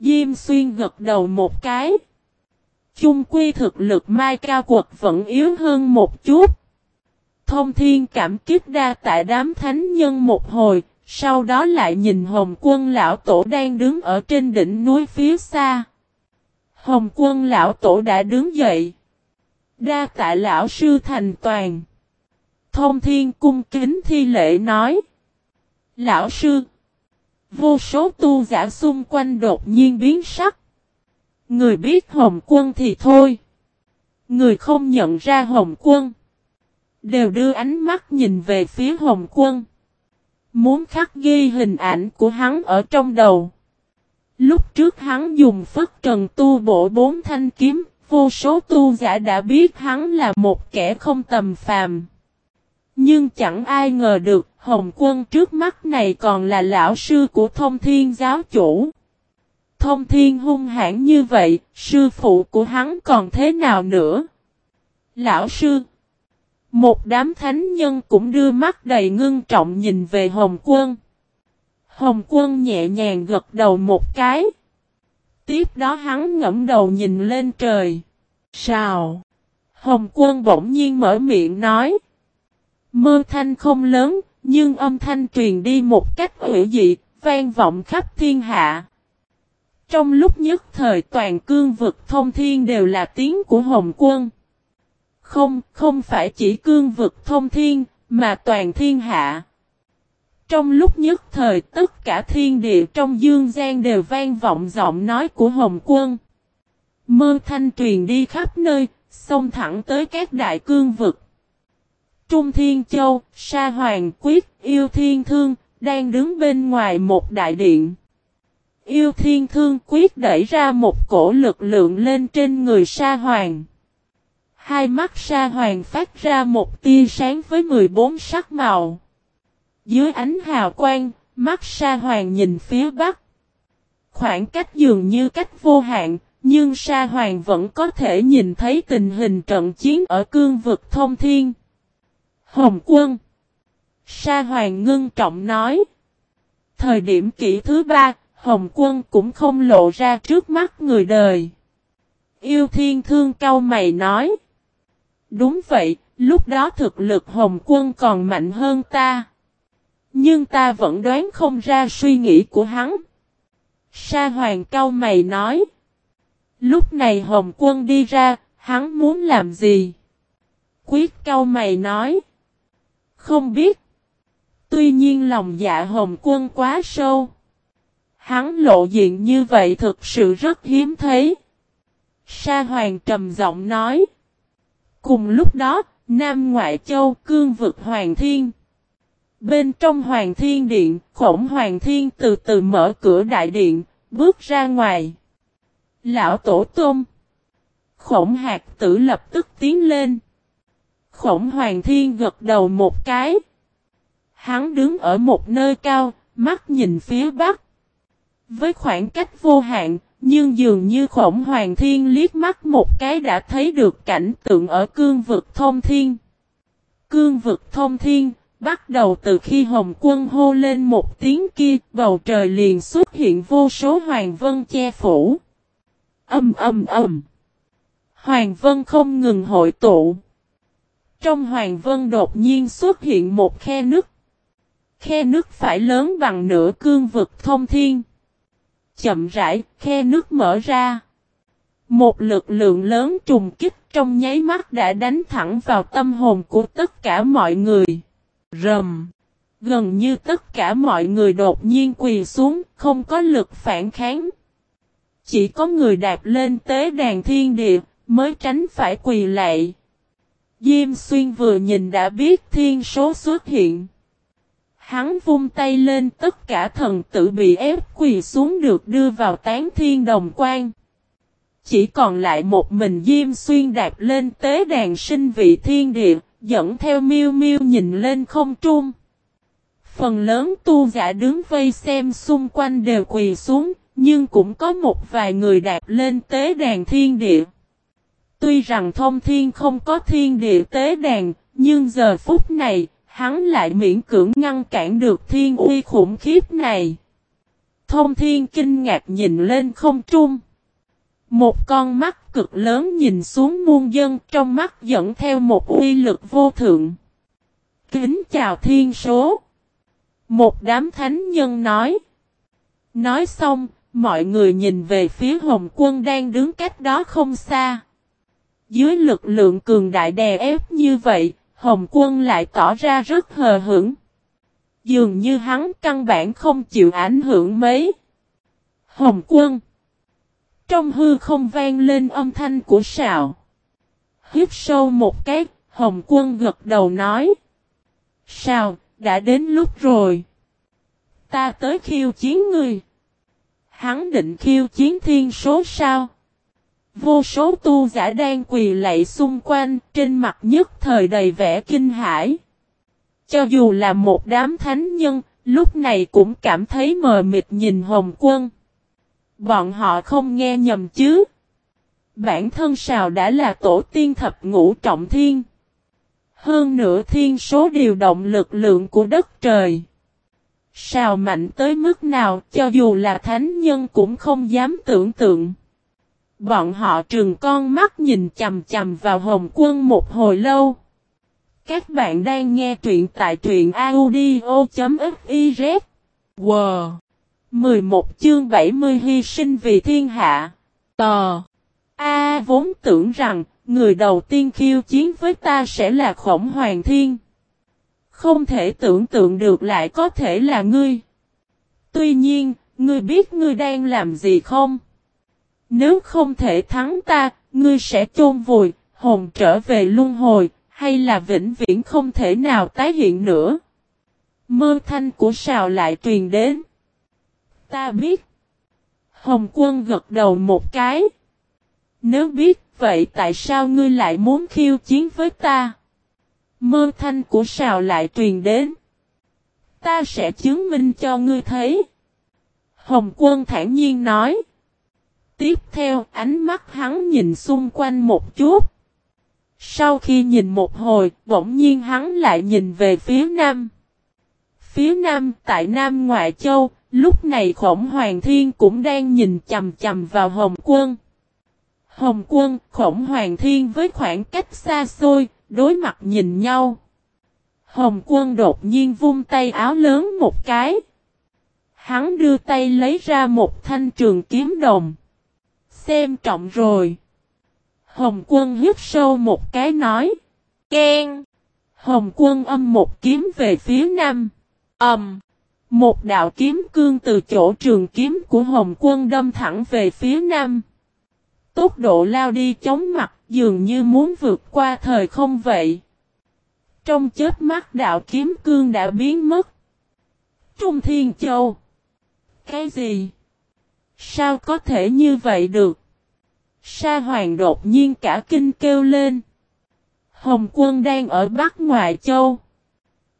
Diêm xuyên gật đầu một cái. Chung quy thực lực mai cao quật vẫn yếu hơn một chút. Thông thiên cảm kích đa tại đám thánh nhân một hồi, sau đó lại nhìn Hồng quân lão tổ đang đứng ở trên đỉnh núi phía xa. Hồng quân lão tổ đã đứng dậy. Đa tạ lão sư thành toàn. Thông thiên cung kính thi lễ nói. Lão sư. Vô số tu giả xung quanh đột nhiên biến sắc. Người biết Hồng quân thì thôi. Người không nhận ra Hồng quân. Đều đưa ánh mắt nhìn về phía Hồng quân. Muốn khắc ghi hình ảnh của hắn ở trong đầu. Lúc trước hắn dùng phất trần tu bộ bốn thanh kiếm, vô số tu giả đã biết hắn là một kẻ không tầm phàm. Nhưng chẳng ai ngờ được, Hồng quân trước mắt này còn là lão sư của thông thiên giáo chủ. Thông thiên hung hãn như vậy, sư phụ của hắn còn thế nào nữa? Lão sư Một đám thánh nhân cũng đưa mắt đầy ngưng trọng nhìn về Hồng quân. Hồng quân nhẹ nhàng gật đầu một cái. Tiếp đó hắn ngẫm đầu nhìn lên trời. Sao? Hồng quân bỗng nhiên mở miệng nói. Mơ thanh không lớn, nhưng âm thanh truyền đi một cách hữu dị, vang vọng khắp thiên hạ. Trong lúc nhất thời toàn cương vực thông thiên đều là tiếng của Hồng quân. Không, không phải chỉ cương vực thông thiên, mà toàn thiên hạ. Trong lúc nhất thời tất cả thiên địa trong dương gian đều vang vọng giọng nói của Hồng quân. Mơ thanh truyền đi khắp nơi, xông thẳng tới các đại cương vực. Trung Thiên Châu, Sa Hoàng Quyết, Yêu Thiên Thương, đang đứng bên ngoài một đại điện. Yêu Thiên Thương Quyết đẩy ra một cổ lực lượng lên trên người Sa Hoàng. Hai mắt Sa Hoàng phát ra một tia sáng với 14 sắc màu. Dưới ánh hào quang, mắt Sa Hoàng nhìn phía bắc. Khoảng cách dường như cách vô hạn, nhưng Sa Hoàng vẫn có thể nhìn thấy tình hình trận chiến ở cương vực thông thiên. Hồng quân Sa Hoàng ngưng trọng nói. Thời điểm kỷ thứ ba, Hồng quân cũng không lộ ra trước mắt người đời. Yêu thiên thương cao mày nói. Đúng vậy, lúc đó thực lực Hồng quân còn mạnh hơn ta. Nhưng ta vẫn đoán không ra suy nghĩ của hắn. Sa hoàng cao mày nói. Lúc này Hồng quân đi ra, hắn muốn làm gì? Quyết cao mày nói. Không biết. Tuy nhiên lòng dạ Hồng quân quá sâu. Hắn lộ diện như vậy thực sự rất hiếm thấy. Sa hoàng trầm giọng nói. Cùng lúc đó, Nam Ngoại Châu cương vực Hoàng Thiên. Bên trong Hoàng Thiên Điện, khổng Hoàng Thiên từ từ mở cửa đại điện, bước ra ngoài. Lão Tổ Tôn. Khổng hạt tử lập tức tiến lên. Khổng Hoàng Thiên gật đầu một cái. Hắn đứng ở một nơi cao, mắt nhìn phía bắc. Với khoảng cách vô hạn, nhưng dường như khổng hoàng thiên liếc mắt một cái đã thấy được cảnh tượng ở cương vực thông thiên. Cương vực thông thiên, bắt đầu từ khi Hồng quân hô lên một tiếng kia, bầu trời liền xuất hiện vô số hoàng vân che phủ. Âm âm âm. Hoàng vân không ngừng hội tụ. Trong hoàng vân đột nhiên xuất hiện một khe nước. Khe nước phải lớn bằng nửa cương vực thông thiên. Chậm rãi, khe nước mở ra. Một lực lượng lớn trùng kích trong nháy mắt đã đánh thẳng vào tâm hồn của tất cả mọi người. Rầm. Gần như tất cả mọi người đột nhiên quỳ xuống, không có lực phản kháng. Chỉ có người đạp lên tế đàn thiên địa, mới tránh phải quỳ lại. Diêm xuyên vừa nhìn đã biết thiên số xuất hiện. Hắn vung tay lên tất cả thần tử bị ép quỳ xuống được đưa vào tán thiên đồng quan. Chỉ còn lại một mình Diêm Xuyên đạp lên tế đàn sinh vị thiên địa, dẫn theo miêu miêu nhìn lên không trung. Phần lớn tu giả đứng vây xem xung quanh đều quỳ xuống, nhưng cũng có một vài người đạp lên tế đàn thiên địa. Tuy rằng thông thiên không có thiên địa tế đàn, nhưng giờ phút này, hắn lại miễn cưỡng ngăn cản được thiên uy khủng khiếp này. Thông thiên kinh ngạc nhìn lên không trung. Một con mắt cực lớn nhìn xuống muôn dân trong mắt dẫn theo một uy lực vô thượng. Kính chào thiên số. Một đám thánh nhân nói. Nói xong, mọi người nhìn về phía Hồng quân đang đứng cách đó không xa. Dưới lực lượng cường đại đè ép như vậy, Hồng quân lại tỏ ra rất hờ hững. Dường như hắn căn bản không chịu ảnh hưởng mấy. Hồng quân. Trong hư không vang lên âm thanh của sào. Hiếp sâu một cái, Hồng quân gật đầu nói. Sào, đã đến lúc rồi. Ta tới khiêu chiến ngươi. Hắn định khiêu chiến thiên số sao? Vô số tu giả đang quỳ lạy xung quanh, trên mặt nhất thời đầy vẻ kinh hãi. Cho dù là một đám thánh nhân, lúc này cũng cảm thấy mờ mịt nhìn Hồng Quân. Bọn họ không nghe nhầm chứ. Bản thân Sào đã là tổ tiên thập ngũ trọng thiên. Hơn nữa thiên số điều động lực lượng của đất trời. Sào mạnh tới mức nào cho dù là thánh nhân cũng không dám tưởng tượng. Bọn họ trừng con mắt nhìn chầm chầm vào Hồng Quân một hồi lâu. Các bạn đang nghe truyện tại truyện audio.fiz. Wow! 11 chương 70 hy sinh vì thiên hạ. Tò! A vốn tưởng rằng, người đầu tiên khiêu chiến với ta sẽ là khổng hoàng thiên. Không thể tưởng tượng được lại có thể là ngươi. Tuy nhiên, ngươi biết ngươi đang làm gì không? Nếu không thể thắng ta, ngươi sẽ chôn vùi, hồn trở về luân hồi, Hay là vĩnh viễn không thể nào tái hiện nữa? Mơ thanh của sào lại truyền đến. Ta biết. Hồng quân gật đầu một cái. Nếu biết vậy tại sao ngươi lại muốn khiêu chiến với ta? Mơ thanh của sào lại truyền đến. Ta sẽ chứng minh cho ngươi thấy. Hồng quân thản nhiên nói. Tiếp theo ánh mắt hắn nhìn xung quanh một chút. Sau khi nhìn một hồi, bỗng nhiên hắn lại nhìn về phía nam. Phía nam, tại Nam Ngoại Châu, lúc này khổng hoàng thiên cũng đang nhìn chầm chầm vào Hồng quân. Hồng quân, khổng hoàng thiên với khoảng cách xa xôi, đối mặt nhìn nhau. Hồng quân đột nhiên vung tay áo lớn một cái. Hắn đưa tay lấy ra một thanh trường kiếm đồng. Xem trọng rồi. Hồng quân hít sâu một cái nói. Ken. Hồng quân âm một kiếm về phía nam. Ẩm. một đạo kiếm cương từ chỗ trường kiếm của Hồng quân đâm thẳng về phía nam. Tốc độ lao đi chống mặt, dường như muốn vượt qua thời không vậy. Trong chết mắt đạo kiếm cương đã biến mất. Trung Thiên Châu. Cái gì? Sao có thể như vậy được? Sa Hoàng đột nhiên cả kinh kêu lên. Hồng quân đang ở Bắc Ngoại Châu.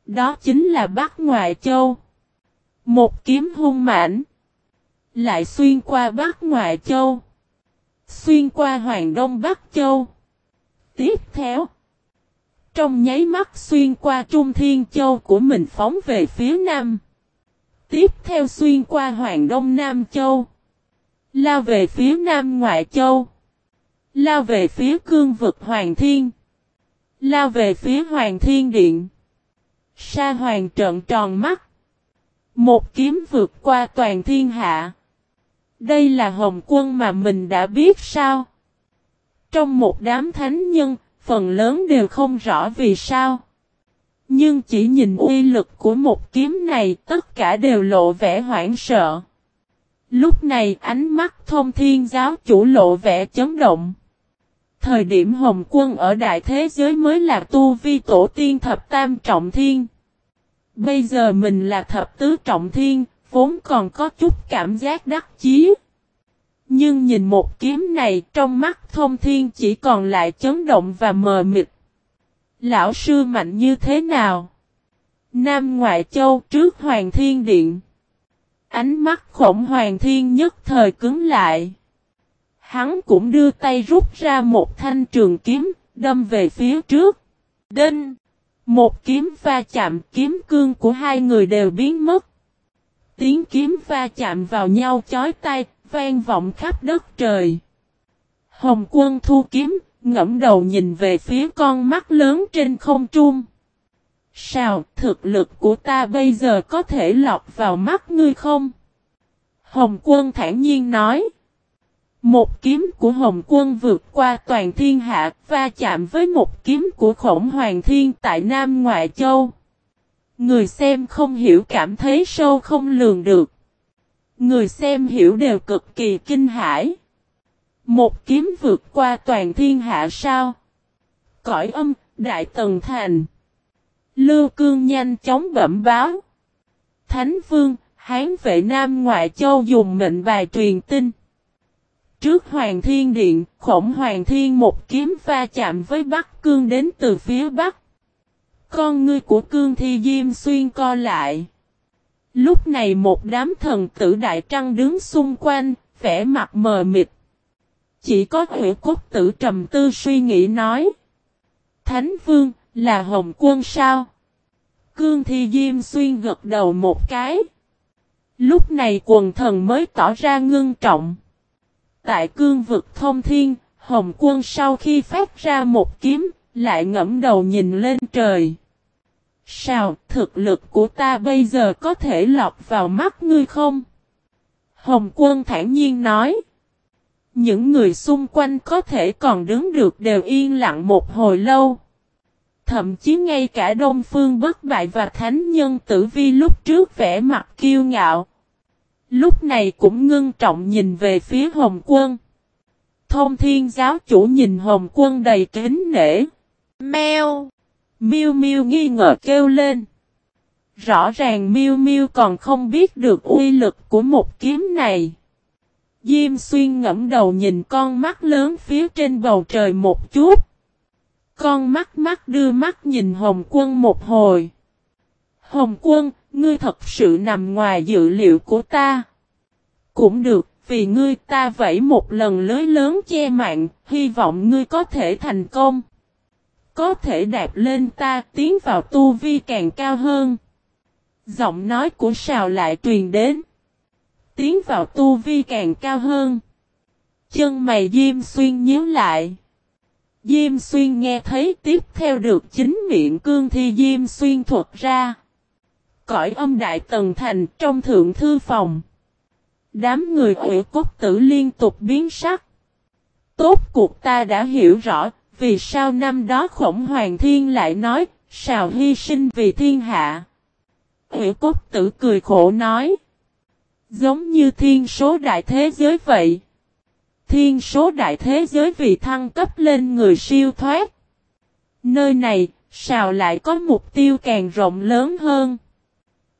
Đó chính là Bắc Ngoại Châu. Một kiếm hung mãnh. Lại xuyên qua Bắc Ngoại Châu. Xuyên qua Hoàng Đông Bắc Châu. Tiếp theo. Trong nháy mắt xuyên qua Trung Thiên Châu của mình phóng về phía Nam. Tiếp theo xuyên qua Hoàng Đông Nam Châu. Lao về phía Nam Ngoại Châu. Lao về phía cương vực Hoàng Thiên. Lao về phía Hoàng Thiên Điện. Sa Hoàng trợn tròn mắt. Một kiếm vượt qua toàn thiên hạ. Đây là Hồng Quân mà mình đã biết sao? Trong một đám thánh nhân, phần lớn đều không rõ vì sao. Nhưng chỉ nhìn uy lực của một kiếm này tất cả đều lộ vẻ hoảng sợ. Lúc này ánh mắt thông thiên giáo chủ lộ vẻ chấn động. Thời điểm Hồng Quân ở đại thế giới mới là tu vi tổ tiên thập tam trọng thiên. Bây giờ mình là thập tứ trọng thiên, vốn còn có chút cảm giác đắc chí. Nhưng nhìn một kiếm này trong mắt thông thiên chỉ còn lại chấn động và mờ mịt. Lão sư mạnh như thế nào? Nam Ngoại Châu trước Hoàng Thiên Điện. Ánh mắt khổng Hoàng Thiên nhất thời cứng lại. Hắn cũng đưa tay rút ra một thanh trường kiếm, đâm về phía trước. Đinh! Một kiếm va chạm kiếm cương của hai người đều biến mất. Tiếng kiếm va chạm vào nhau chói tay, vang vọng khắp đất trời. Hồng quân thu kiếm, ngẫm đầu nhìn về phía con mắt lớn trên không trung. Sao, thực lực của ta bây giờ có thể lọt vào mắt ngươi không? Hồng quân thản nhiên nói. Một kiếm của Hồng quân vượt qua toàn thiên hạ, va chạm với một kiếm của khổng hoàng thiên tại Nam Ngoại Châu. Người xem không hiểu cảm thấy sâu không lường được. Người xem hiểu đều cực kỳ kinh hãi. Một kiếm vượt qua toàn thiên hạ sao? Cõi âm, Đại Tần Thành. Lưu Cương nhanh chóng bẩm báo. Thánh Vương, Hán vệ Nam Ngoại Châu dùng mệnh bài truyền tin. Trước Hoàng Thiên Điện, khổng Hoàng Thiên một kiếm va chạm với Bắc Cương đến từ phía Bắc. Con ngươi của Cương Thi Diêm xuyên co lại. Lúc này một đám thần tử Đại Trăng đứng xung quanh, vẻ mặt mờ mịt. Chỉ có Huệ Cốt tử trầm tư suy nghĩ nói. Thánh Vương, là Hồng Quân sao? Cương Thi Diêm xuyên gật đầu một cái. Lúc này quần thần mới tỏ ra ngưng trọng. Tại cương vực thông thiên, Hồng Quân sau khi phát ra một kiếm, lại ngẫm đầu nhìn lên trời. Sao, thực lực của ta bây giờ có thể lọt vào mắt ngươi không? Hồng Quân thản nhiên nói. Những người xung quanh có thể còn đứng được đều yên lặng một hồi lâu. Thậm chí ngay cả Đông Phương bất bại và Thánh Nhân Tử Vi lúc trước vẻ mặt kiêu ngạo. Lúc này cũng ngưng trọng nhìn về phía Hồng Quân. Thông Thiên giáo chủ nhìn Hồng Quân đầy kính nể. Mèo. Miu Miu nghi ngờ kêu lên. Rõ ràng Miu Miu còn không biết được uy lực của một kiếm này. Diêm xuyên ngẫm đầu nhìn con mắt lớn phía trên bầu trời một chút. Con mắt mắt đưa mắt nhìn Hồng Quân một hồi. Hồng Quân, ngươi thật sự nằm ngoài dự liệu của ta. Cũng được, vì ngươi ta vẫy một lần lưới lớn che mạng, hy vọng ngươi có thể thành công. Có thể đạp lên ta tiến vào tu vi càng cao hơn. Giọng nói của sào lại truyền đến. Tiến vào tu vi càng cao hơn. Chân mày Diêm Xuyên nhíu lại. Diêm Xuyên nghe thấy tiếp theo được chính miệng cương thi Diêm Xuyên thuật ra. Cõi âm đại tần thành trong thượng thư phòng. Đám người quỷ cốt tử liên tục biến sắc. Tốt cuộc ta đã hiểu rõ, vì sao năm đó khổng hoàng thiên lại nói, sao hy sinh vì thiên hạ. Quỷ cốt tử cười khổ nói. Giống như thiên số đại thế giới vậy. Thiên số đại thế giới vì thăng cấp lên người siêu thoát. Nơi này, sao lại có mục tiêu càng rộng lớn hơn.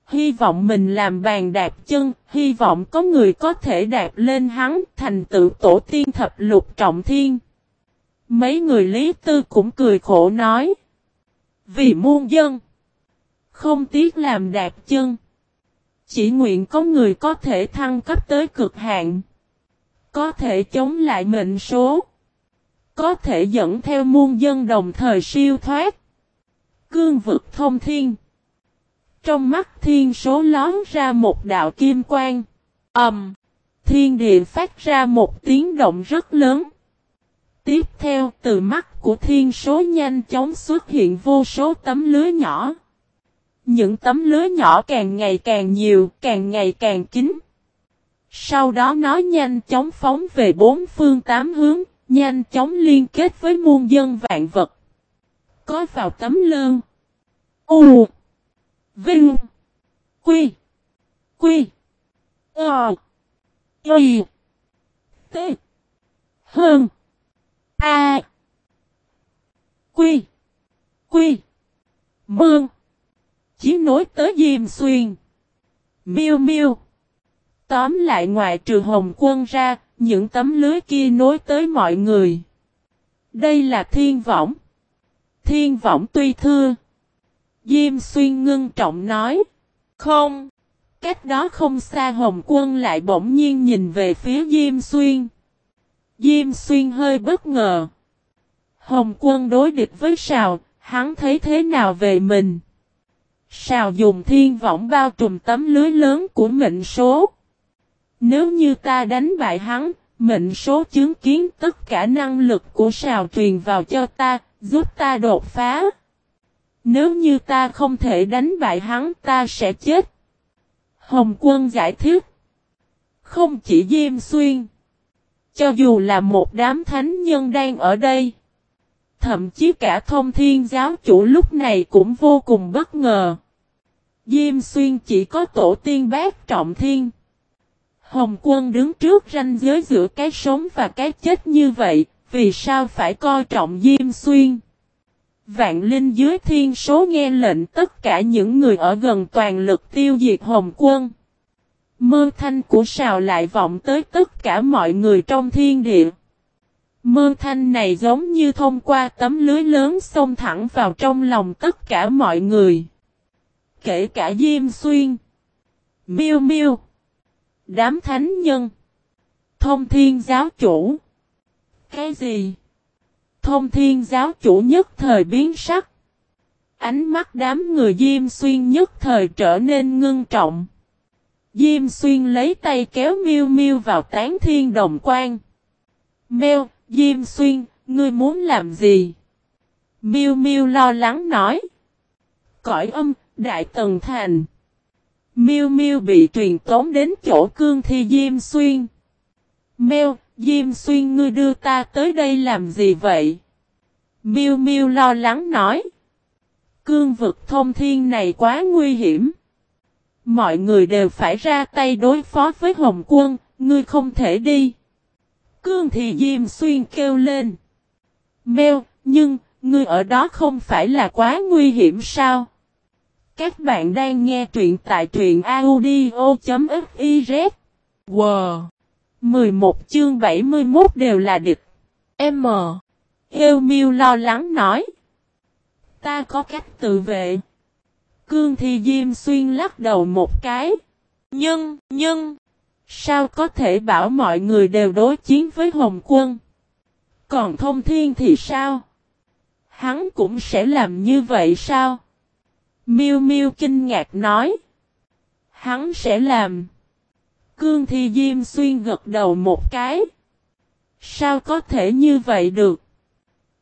Hy vọng mình làm bàn đạp chân, hy vọng có người có thể đạp lên hắn thành tựu tổ tiên thập lục trọng thiên. Mấy người lý tư cũng cười khổ nói. Vì muôn dân. Không tiếc làm đạp chân. Chỉ nguyện có người có thể thăng cấp tới cực hạn. Có thể chống lại mệnh số. Có thể dẫn theo muôn dân đồng thời siêu thoát. Cương vực thông thiên. Trong mắt thiên số lón ra một đạo kim quang. ầm, um, Thiên địa phát ra một tiếng động rất lớn. Tiếp theo từ mắt của thiên số nhanh chóng xuất hiện vô số tấm lưới nhỏ. Những tấm lưới nhỏ càng ngày càng nhiều, càng ngày càng kín. Sau đó nó nhanh chóng phóng về bốn phương tám hướng, nhanh chóng liên kết với muôn dân vạn vật. Có vào tấm lơn. U. Vinh. Quy. Quy. Ờ. Y. T. Hơn. A. Quy. Quy. Mương. Chí nối tới Diêm Xuyên. Miêu miêu. Tóm lại ngoài trừ Hồng Quân ra, những tấm lưới kia nối tới mọi người. Đây là thiên võng. Thiên võng tuy thưa. Diêm xuyên ngưng trọng nói. Không. Cách đó không xa Hồng Quân lại bỗng nhiên nhìn về phía Diêm Xuyên. Diêm Xuyên hơi bất ngờ. Hồng Quân đối địch với Sào, hắn thấy thế nào về mình? Sào dùng thiên võng bao trùm tấm lưới lớn của mệnh số. Nếu như ta đánh bại hắn, mệnh số chứng kiến tất cả năng lực của Sào truyền vào cho ta, giúp ta đột phá. Nếu như ta không thể đánh bại hắn ta sẽ chết. Hồng quân giải thích. Không chỉ Diêm Xuyên. Cho dù là một đám thánh nhân đang ở đây. Thậm chí cả thông thiên giáo chủ lúc này cũng vô cùng bất ngờ. Diêm Xuyên chỉ có tổ tiên bác trọng thiên. Hồng quân đứng trước ranh giới giữa cái sống và cái chết như vậy, vì sao phải coi trọng Diêm Xuyên? Vạn linh dưới thiên số nghe lệnh tất cả những người ở gần toàn lực tiêu diệt Hồng quân. Mơ thanh của sào lại vọng tới tất cả mọi người trong thiên địa. Mơ thanh này giống như thông qua tấm lưới lớn xông thẳng vào trong lòng tất cả mọi người. Kể cả Diêm Xuyên. Miêu Miêu. Đám thánh nhân. Thông thiên giáo chủ. Cái gì? Thông thiên giáo chủ nhất thời biến sắc. Ánh mắt đám người Diêm Xuyên nhất thời trở nên ngưng trọng. Diêm Xuyên lấy tay kéo miêu miêu vào tán thiên đồng quan. Mèo, Diêm Xuyên, ngươi muốn làm gì? Miêu miêu lo lắng nói. Cõi âm, Đại Tần Thành. Miêu miêu bị truyền tống đến chỗ cương thi Diêm Xuyên. Mèo, Diêm xuyên ngươi đưa ta tới đây làm gì vậy? Miu Miu lo lắng nói. Cương vực thông thiên này quá nguy hiểm. Mọi người đều phải ra tay đối phó với Hồng quân, ngươi không thể đi. Cương thì Diêm Xuyên kêu lên. Mèo, nhưng, Ngươi ở đó không phải là quá nguy hiểm sao? Các bạn đang nghe truyện tại truyện audio.fiz. Wow! 11 chương 71 đều là địch. M. Yêu miêu lo lắng nói. Ta có cách tự vệ. Cương Thi Diêm Xuyên lắc đầu một cái. Nhưng, nhưng, sao có thể bảo mọi người đều đối chiến với Hồng Quân? Còn Thông Thiên thì sao? Hắn cũng sẽ làm như vậy sao? Miêu Miêu kinh ngạc nói. Hắn sẽ làm. Cương Thi Diêm Xuyên gật đầu một cái. Sao có thể như vậy được?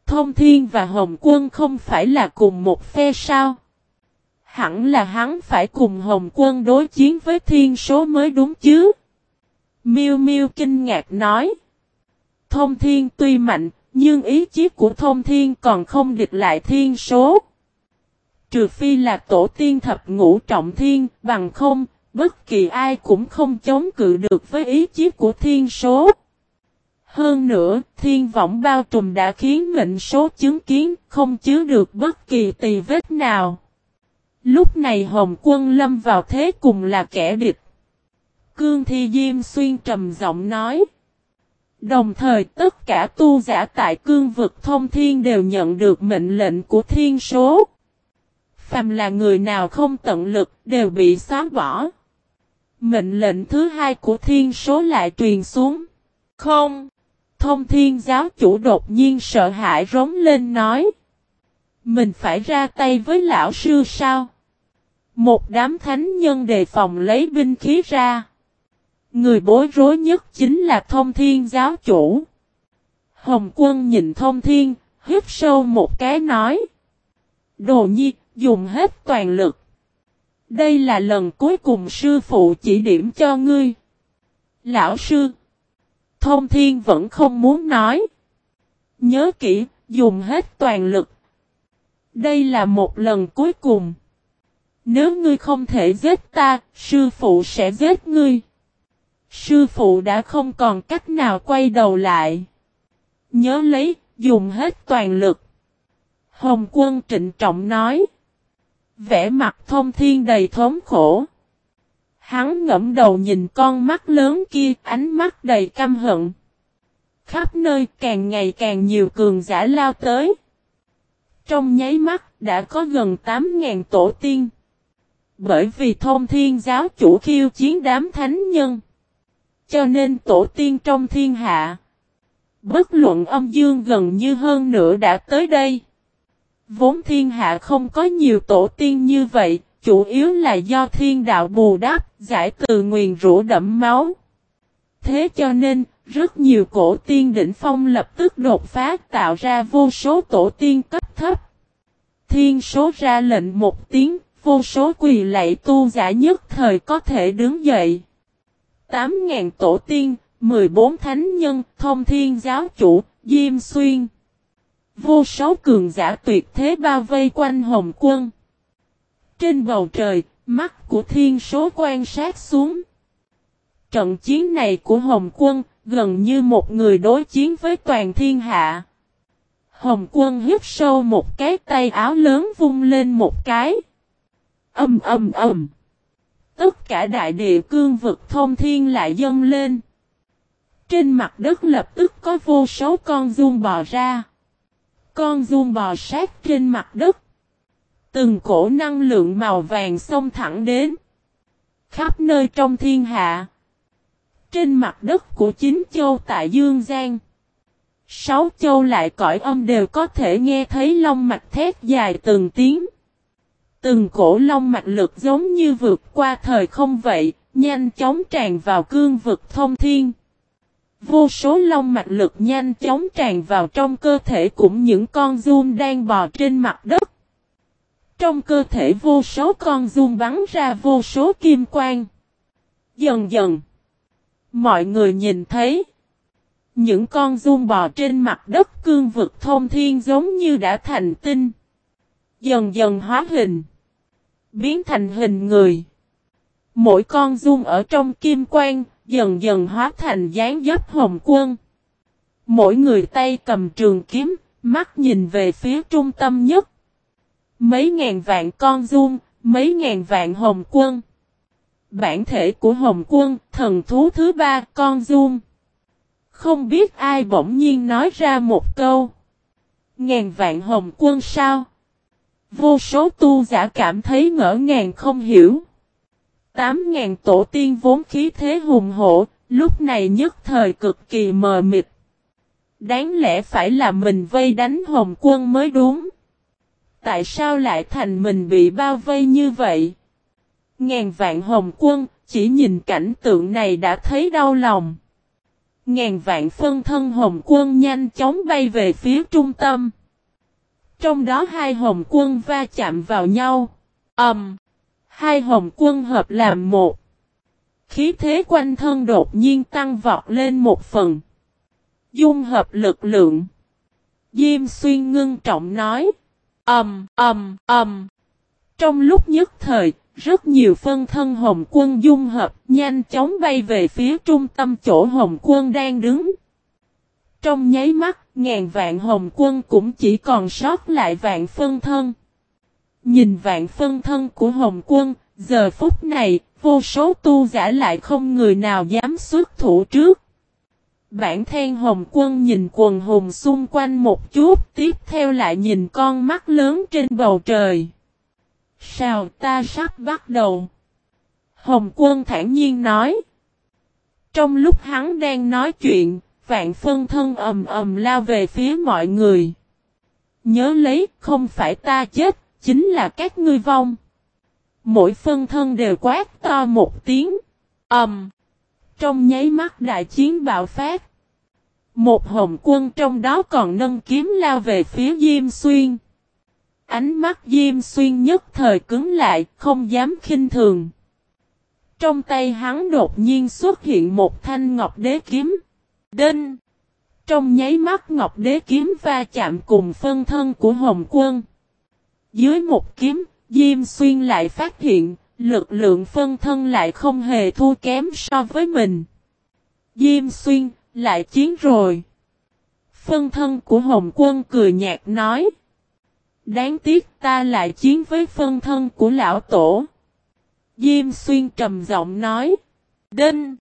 Thông Thiên và Hồng Quân không phải là cùng một phe sao? Hẳn là hắn phải cùng Hồng Quân đối chiến với thiên số mới đúng chứ? Miêu Miêu kinh ngạc nói. Thông Thiên tuy mạnh, nhưng ý chí của Thông Thiên còn không địch lại thiên số. Trừ phi là tổ tiên thập ngũ trọng thiên, bằng không, bất kỳ ai cũng không chống cự được với ý chí của thiên số. Hơn nữa, thiên võng bao trùm đã khiến mệnh số chứng kiến không chứa được bất kỳ tì vết nào. Lúc này Hồng quân lâm vào thế cùng là kẻ địch. Cương Thi Diêm Xuyên trầm giọng nói. Đồng thời tất cả tu giả tại cương vực thông thiên đều nhận được mệnh lệnh của thiên số. Phàm là người nào không tận lực đều bị xóa bỏ. Mệnh lệnh thứ hai của thiên số lại truyền xuống. Không. Thông thiên giáo chủ đột nhiên sợ hãi rống lên nói. Mình phải ra tay với lão sư sao? Một đám thánh nhân đề phòng lấy binh khí ra. Người bối rối nhất chính là thông thiên giáo chủ. Hồng quân nhìn thông thiên, hít sâu một cái nói. Đồ nhi, dùng hết toàn lực. Đây là lần cuối cùng sư phụ chỉ điểm cho ngươi. Lão sư. Thông thiên vẫn không muốn nói. Nhớ kỹ, dùng hết toàn lực. Đây là một lần cuối cùng. Nếu ngươi không thể giết ta, sư phụ sẽ giết ngươi. Sư phụ đã không còn cách nào quay đầu lại. Nhớ lấy, dùng hết toàn lực. Hồng quân trịnh trọng nói vẻ mặt thông thiên đầy thống khổ. Hắn ngẫm đầu nhìn con mắt lớn kia, ánh mắt đầy căm hận. Khắp nơi càng ngày càng nhiều cường giả lao tới. Trong nháy mắt đã có gần 8.000 tổ tiên. Bởi vì thông thiên giáo chủ khiêu chiến đám thánh nhân. Cho nên tổ tiên trong thiên hạ. Bất luận âm dương gần như hơn nữa đã tới đây. Vốn thiên hạ không có nhiều tổ tiên như vậy, chủ yếu là do thiên đạo bù đắp, giải từ nguyền rũ đẫm máu. Thế cho nên, rất nhiều cổ tiên đỉnh phong lập tức đột phá tạo ra vô số tổ tiên cấp thấp. Thiên số ra lệnh một tiếng, vô số quỳ lạy tu giả nhất thời có thể đứng dậy. 8.000 tổ tiên, 14 thánh nhân, thông thiên giáo chủ, Diêm Xuyên. Vô số cường giả tuyệt thế bao vây quanh Hồng Quân. Trên bầu trời, mắt của thiên số quan sát xuống. Trận chiến này của Hồng Quân, gần như một người đối chiến với toàn thiên hạ. Hồng Quân hít sâu một cái tay áo lớn vung lên một cái. Âm âm âm. Tất cả đại địa cương vực thông thiên lại dâng lên. Trên mặt đất lập tức có vô số con dung bò ra. Con run bò sát trên mặt đất. Từng cổ năng lượng màu vàng xông thẳng đến. Khắp nơi trong thiên hạ. Trên mặt đất của chính châu tại Dương Giang. Sáu châu lại cõi âm đều có thể nghe thấy long mạch thét dài từng tiếng. Từng cổ long mạch lực giống như vượt qua thời không vậy, nhanh chóng tràn vào cương vực thông thiên. Vô số long mạch lực nhanh chóng tràn vào trong cơ thể cũng những con zoom đang bò trên mặt đất. Trong cơ thể vô số con zoom bắn ra vô số kim quang. Dần dần, mọi người nhìn thấy, những con zoom bò trên mặt đất cương vực thông thiên giống như đã thành tinh. Dần dần hóa hình biến thành hình người. Mỗi con zoom ở trong kim quang, dần dần hóa thành dáng dấp hồng quân. Mỗi người tay cầm trường kiếm, Mắt nhìn về phía trung tâm nhất. Mấy ngàn vạn con dung, mấy ngàn vạn hồng quân. Bản thể của hồng quân, thần thú thứ ba, con dung. Không biết ai bỗng nhiên nói ra một câu. Ngàn vạn hồng quân sao? Vô số tu giả cảm thấy ngỡ ngàng không hiểu. Tám ngàn tổ tiên vốn khí thế hùng hổ, lúc này nhất thời cực kỳ mờ mịt. Đáng lẽ phải là mình vây đánh hồng quân mới đúng. Tại sao lại thành mình bị bao vây như vậy? Ngàn vạn hồng quân, chỉ nhìn cảnh tượng này đã thấy đau lòng. Ngàn vạn phân thân hồng quân nhanh chóng bay về phía trung tâm. Trong đó hai hồng quân va chạm vào nhau. ầm Um, hai hồng quân hợp làm một. Khí thế quanh thân đột nhiên tăng vọt lên một phần. Dung hợp lực lượng. Diêm xuyên ngưng trọng nói. Ẩm, Ẩm, Ẩm. Trong lúc nhất thời, rất nhiều phân thân Hồng quân dung hợp nhanh chóng bay về phía trung tâm chỗ Hồng quân đang đứng. Trong nháy mắt, ngàn vạn Hồng quân cũng chỉ còn sót lại vạn phân thân. Nhìn vạn phân thân của Hồng quân, giờ phút này, vô số tu giả lại không người nào dám xuất thủ trước. Bản thân Hồng quân nhìn quần hùng xung quanh một chút, tiếp theo lại nhìn con mắt lớn trên bầu trời. Sao ta sắp bắt đầu? Hồng quân thản nhiên nói. Trong lúc hắn đang nói chuyện, vạn phân thân ầm ầm lao về phía mọi người. Nhớ lấy, không phải ta chết, chính là các ngươi vong. Mỗi phân thân đều quát to một tiếng. ầm. Trong nháy mắt đại chiến bạo phát. Một hồng quân trong đó còn nâng kiếm lao về phía Diêm Xuyên. Ánh mắt Diêm Xuyên nhất thời cứng lại, không dám khinh thường. Trong tay hắn đột nhiên xuất hiện một thanh ngọc đế kiếm. Đinh! Trong nháy mắt ngọc đế kiếm va chạm cùng phân thân của Hồng quân. Dưới một kiếm, Diêm Xuyên lại phát hiện, lực lượng phân thân lại không hề thua kém so với mình. Diêm Xuyên, lại chiến rồi. Phân thân của Hồng quân cười nhạt nói. Đáng tiếc ta lại chiến với phân thân của lão tổ. Diêm xuyên trầm giọng nói. Đinh!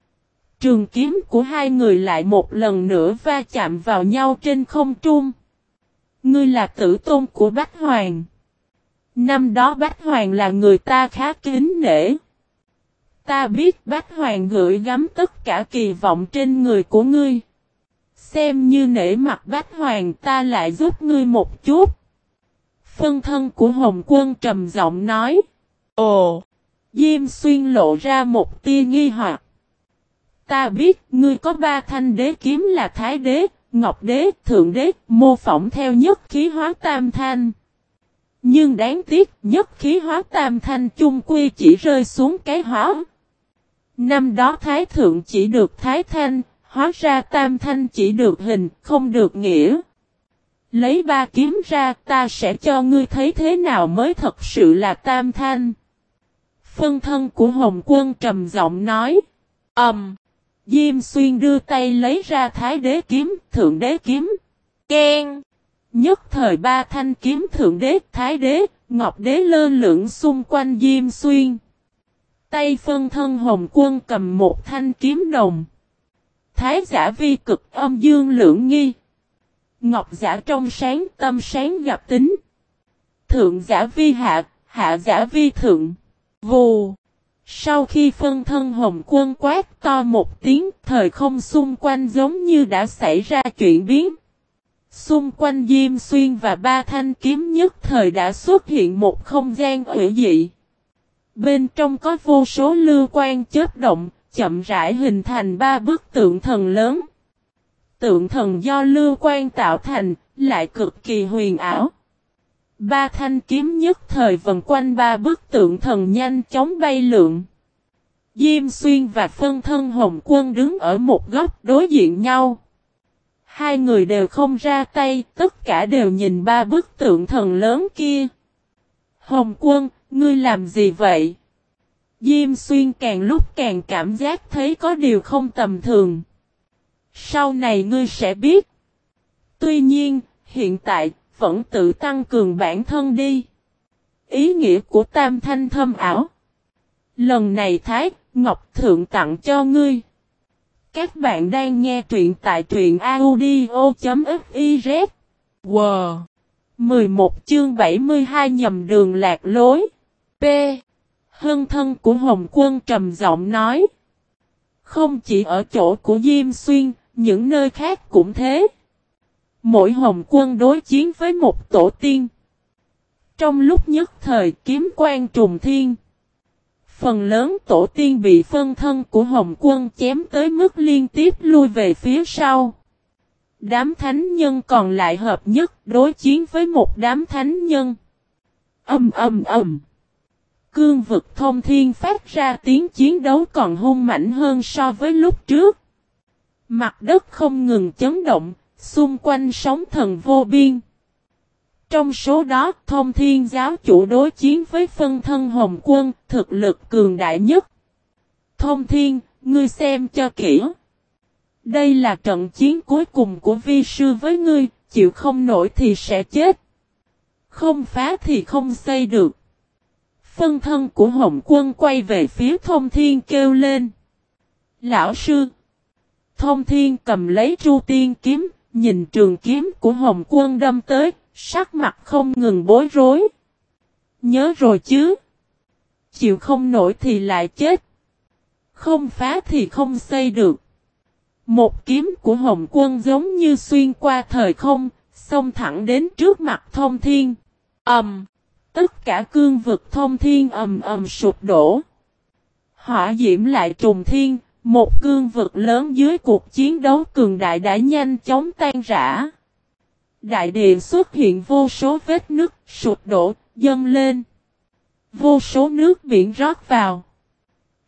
Trường kiếm của hai người lại một lần nữa va chạm vào nhau trên không trung. Ngươi là tử tôn của Bách Hoàng. Năm đó Bách Hoàng là người ta khá kính nể. Ta biết Bách Hoàng gửi gắm tất cả kỳ vọng trên người của ngươi. Xem như nể mặt Bách Hoàng ta lại giúp ngươi một chút. Phân thân của Hồng Quân trầm giọng nói. Ồ! Diêm xuyên lộ ra một tia nghi hoặc. Ta biết ngươi có ba thanh đế kiếm là Thái đế, Ngọc đế, Thượng đế, mô phỏng theo nhất khí hóa tam thanh. Nhưng đáng tiếc nhất khí hóa tam thanh chung quy chỉ rơi xuống cái hóa. Năm đó Thái Thượng chỉ được Thái Thanh, hóa ra tam thanh chỉ được hình, không được nghĩa. Lấy ba kiếm ra ta sẽ cho ngươi thấy thế nào mới thật sự là tam thanh. Phân thân của Hồng quân trầm giọng nói. Ẩm. Um, Diêm xuyên đưa tay lấy ra thái đế kiếm, thượng đế kiếm. Ken. Nhất thời ba thanh kiếm thượng đế, thái đế, ngọc đế lơ lửng xung quanh Diêm xuyên. Tay phân thân Hồng quân cầm một thanh kiếm đồng. Thái giả vi cực âm dương lưỡng nghi. Ngọc giả trong sáng tâm sáng gặp tính. Thượng giả vi hạ, hạ giả vi thượng. Vù. Sau khi phân thân hồng quân quát to một tiếng, thời không xung quanh giống như đã xảy ra chuyện biến. Xung quanh Diêm Xuyên và ba thanh kiếm nhất thời đã xuất hiện một không gian ủy dị. Bên trong có vô số lưu quan chớp động, chậm rãi hình thành ba bức tượng thần lớn tượng thần do lưu quan tạo thành, lại cực kỳ huyền ảo. Ba thanh kiếm nhất thời vần quanh ba bức tượng thần nhanh chóng bay lượn. Diêm xuyên và phân thân hồng quân đứng ở một góc đối diện nhau. Hai người đều không ra tay, tất cả đều nhìn ba bức tượng thần lớn kia. Hồng quân, ngươi làm gì vậy? Diêm xuyên càng lúc càng cảm giác thấy có điều không tầm thường. Sau này ngươi sẽ biết. Tuy nhiên, hiện tại, vẫn tự tăng cường bản thân đi. Ý nghĩa của tam thanh thâm ảo. Lần này Thái, Ngọc Thượng tặng cho ngươi. Các bạn đang nghe truyện tại truyện audio.fiz. Wow! 11 chương 72 nhầm đường lạc lối. P. hưng thân của Hồng Quân trầm giọng nói. Không chỉ ở chỗ của Diêm Xuyên, những nơi khác cũng thế. Mỗi Hồng Quân đối chiến với một tổ tiên. Trong lúc nhất thời kiếm quan trùng thiên. Phần lớn tổ tiên bị phân thân của Hồng Quân chém tới mức liên tiếp lui về phía sau. Đám thánh nhân còn lại hợp nhất đối chiến với một đám thánh nhân. Âm âm âm. Cương vực thông thiên phát ra tiếng chiến đấu còn hung mạnh hơn so với lúc trước. Mặt đất không ngừng chấn động, xung quanh sóng thần vô biên. Trong số đó, thông thiên giáo chủ đối chiến với phân thân hồng quân, thực lực cường đại nhất. Thông thiên, ngươi xem cho kỹ. Đây là trận chiến cuối cùng của vi sư với ngươi, chịu không nổi thì sẽ chết. Không phá thì không xây được. Phân thân của Hồng quân quay về phía thông thiên kêu lên. Lão sư. Thông thiên cầm lấy tru tiên kiếm, nhìn trường kiếm của Hồng quân đâm tới, sắc mặt không ngừng bối rối. Nhớ rồi chứ. Chịu không nổi thì lại chết. Không phá thì không xây được. Một kiếm của Hồng quân giống như xuyên qua thời không, xông thẳng đến trước mặt thông thiên. ầm Um, tất cả cương vực thông thiên ầm ầm sụp đổ. Hỏa diễm lại trùng thiên, một cương vực lớn dưới cuộc chiến đấu cường đại đã nhanh chóng tan rã. Đại địa xuất hiện vô số vết nứt, sụp đổ, dâng lên. Vô số nước biển rót vào.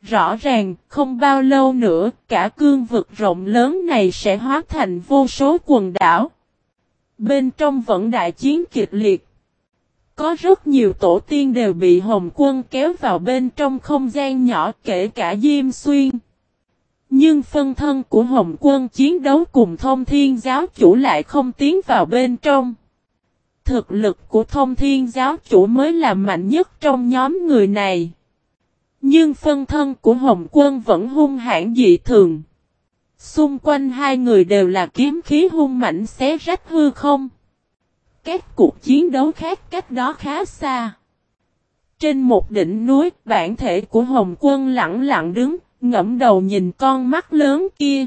Rõ ràng, không bao lâu nữa, cả cương vực rộng lớn này sẽ hóa thành vô số quần đảo. Bên trong vẫn đại chiến kịch liệt. Có rất nhiều tổ tiên đều bị Hồng quân kéo vào bên trong không gian nhỏ kể cả Diêm Xuyên. Nhưng phân thân của Hồng quân chiến đấu cùng thông thiên giáo chủ lại không tiến vào bên trong. Thực lực của thông thiên giáo chủ mới là mạnh nhất trong nhóm người này. Nhưng phân thân của Hồng quân vẫn hung hãn dị thường. Xung quanh hai người đều là kiếm khí hung mạnh xé rách hư không. Các cuộc chiến đấu khác cách đó khá xa. Trên một đỉnh núi, bản thể của Hồng quân lặng lặng đứng, ngẫm đầu nhìn con mắt lớn kia.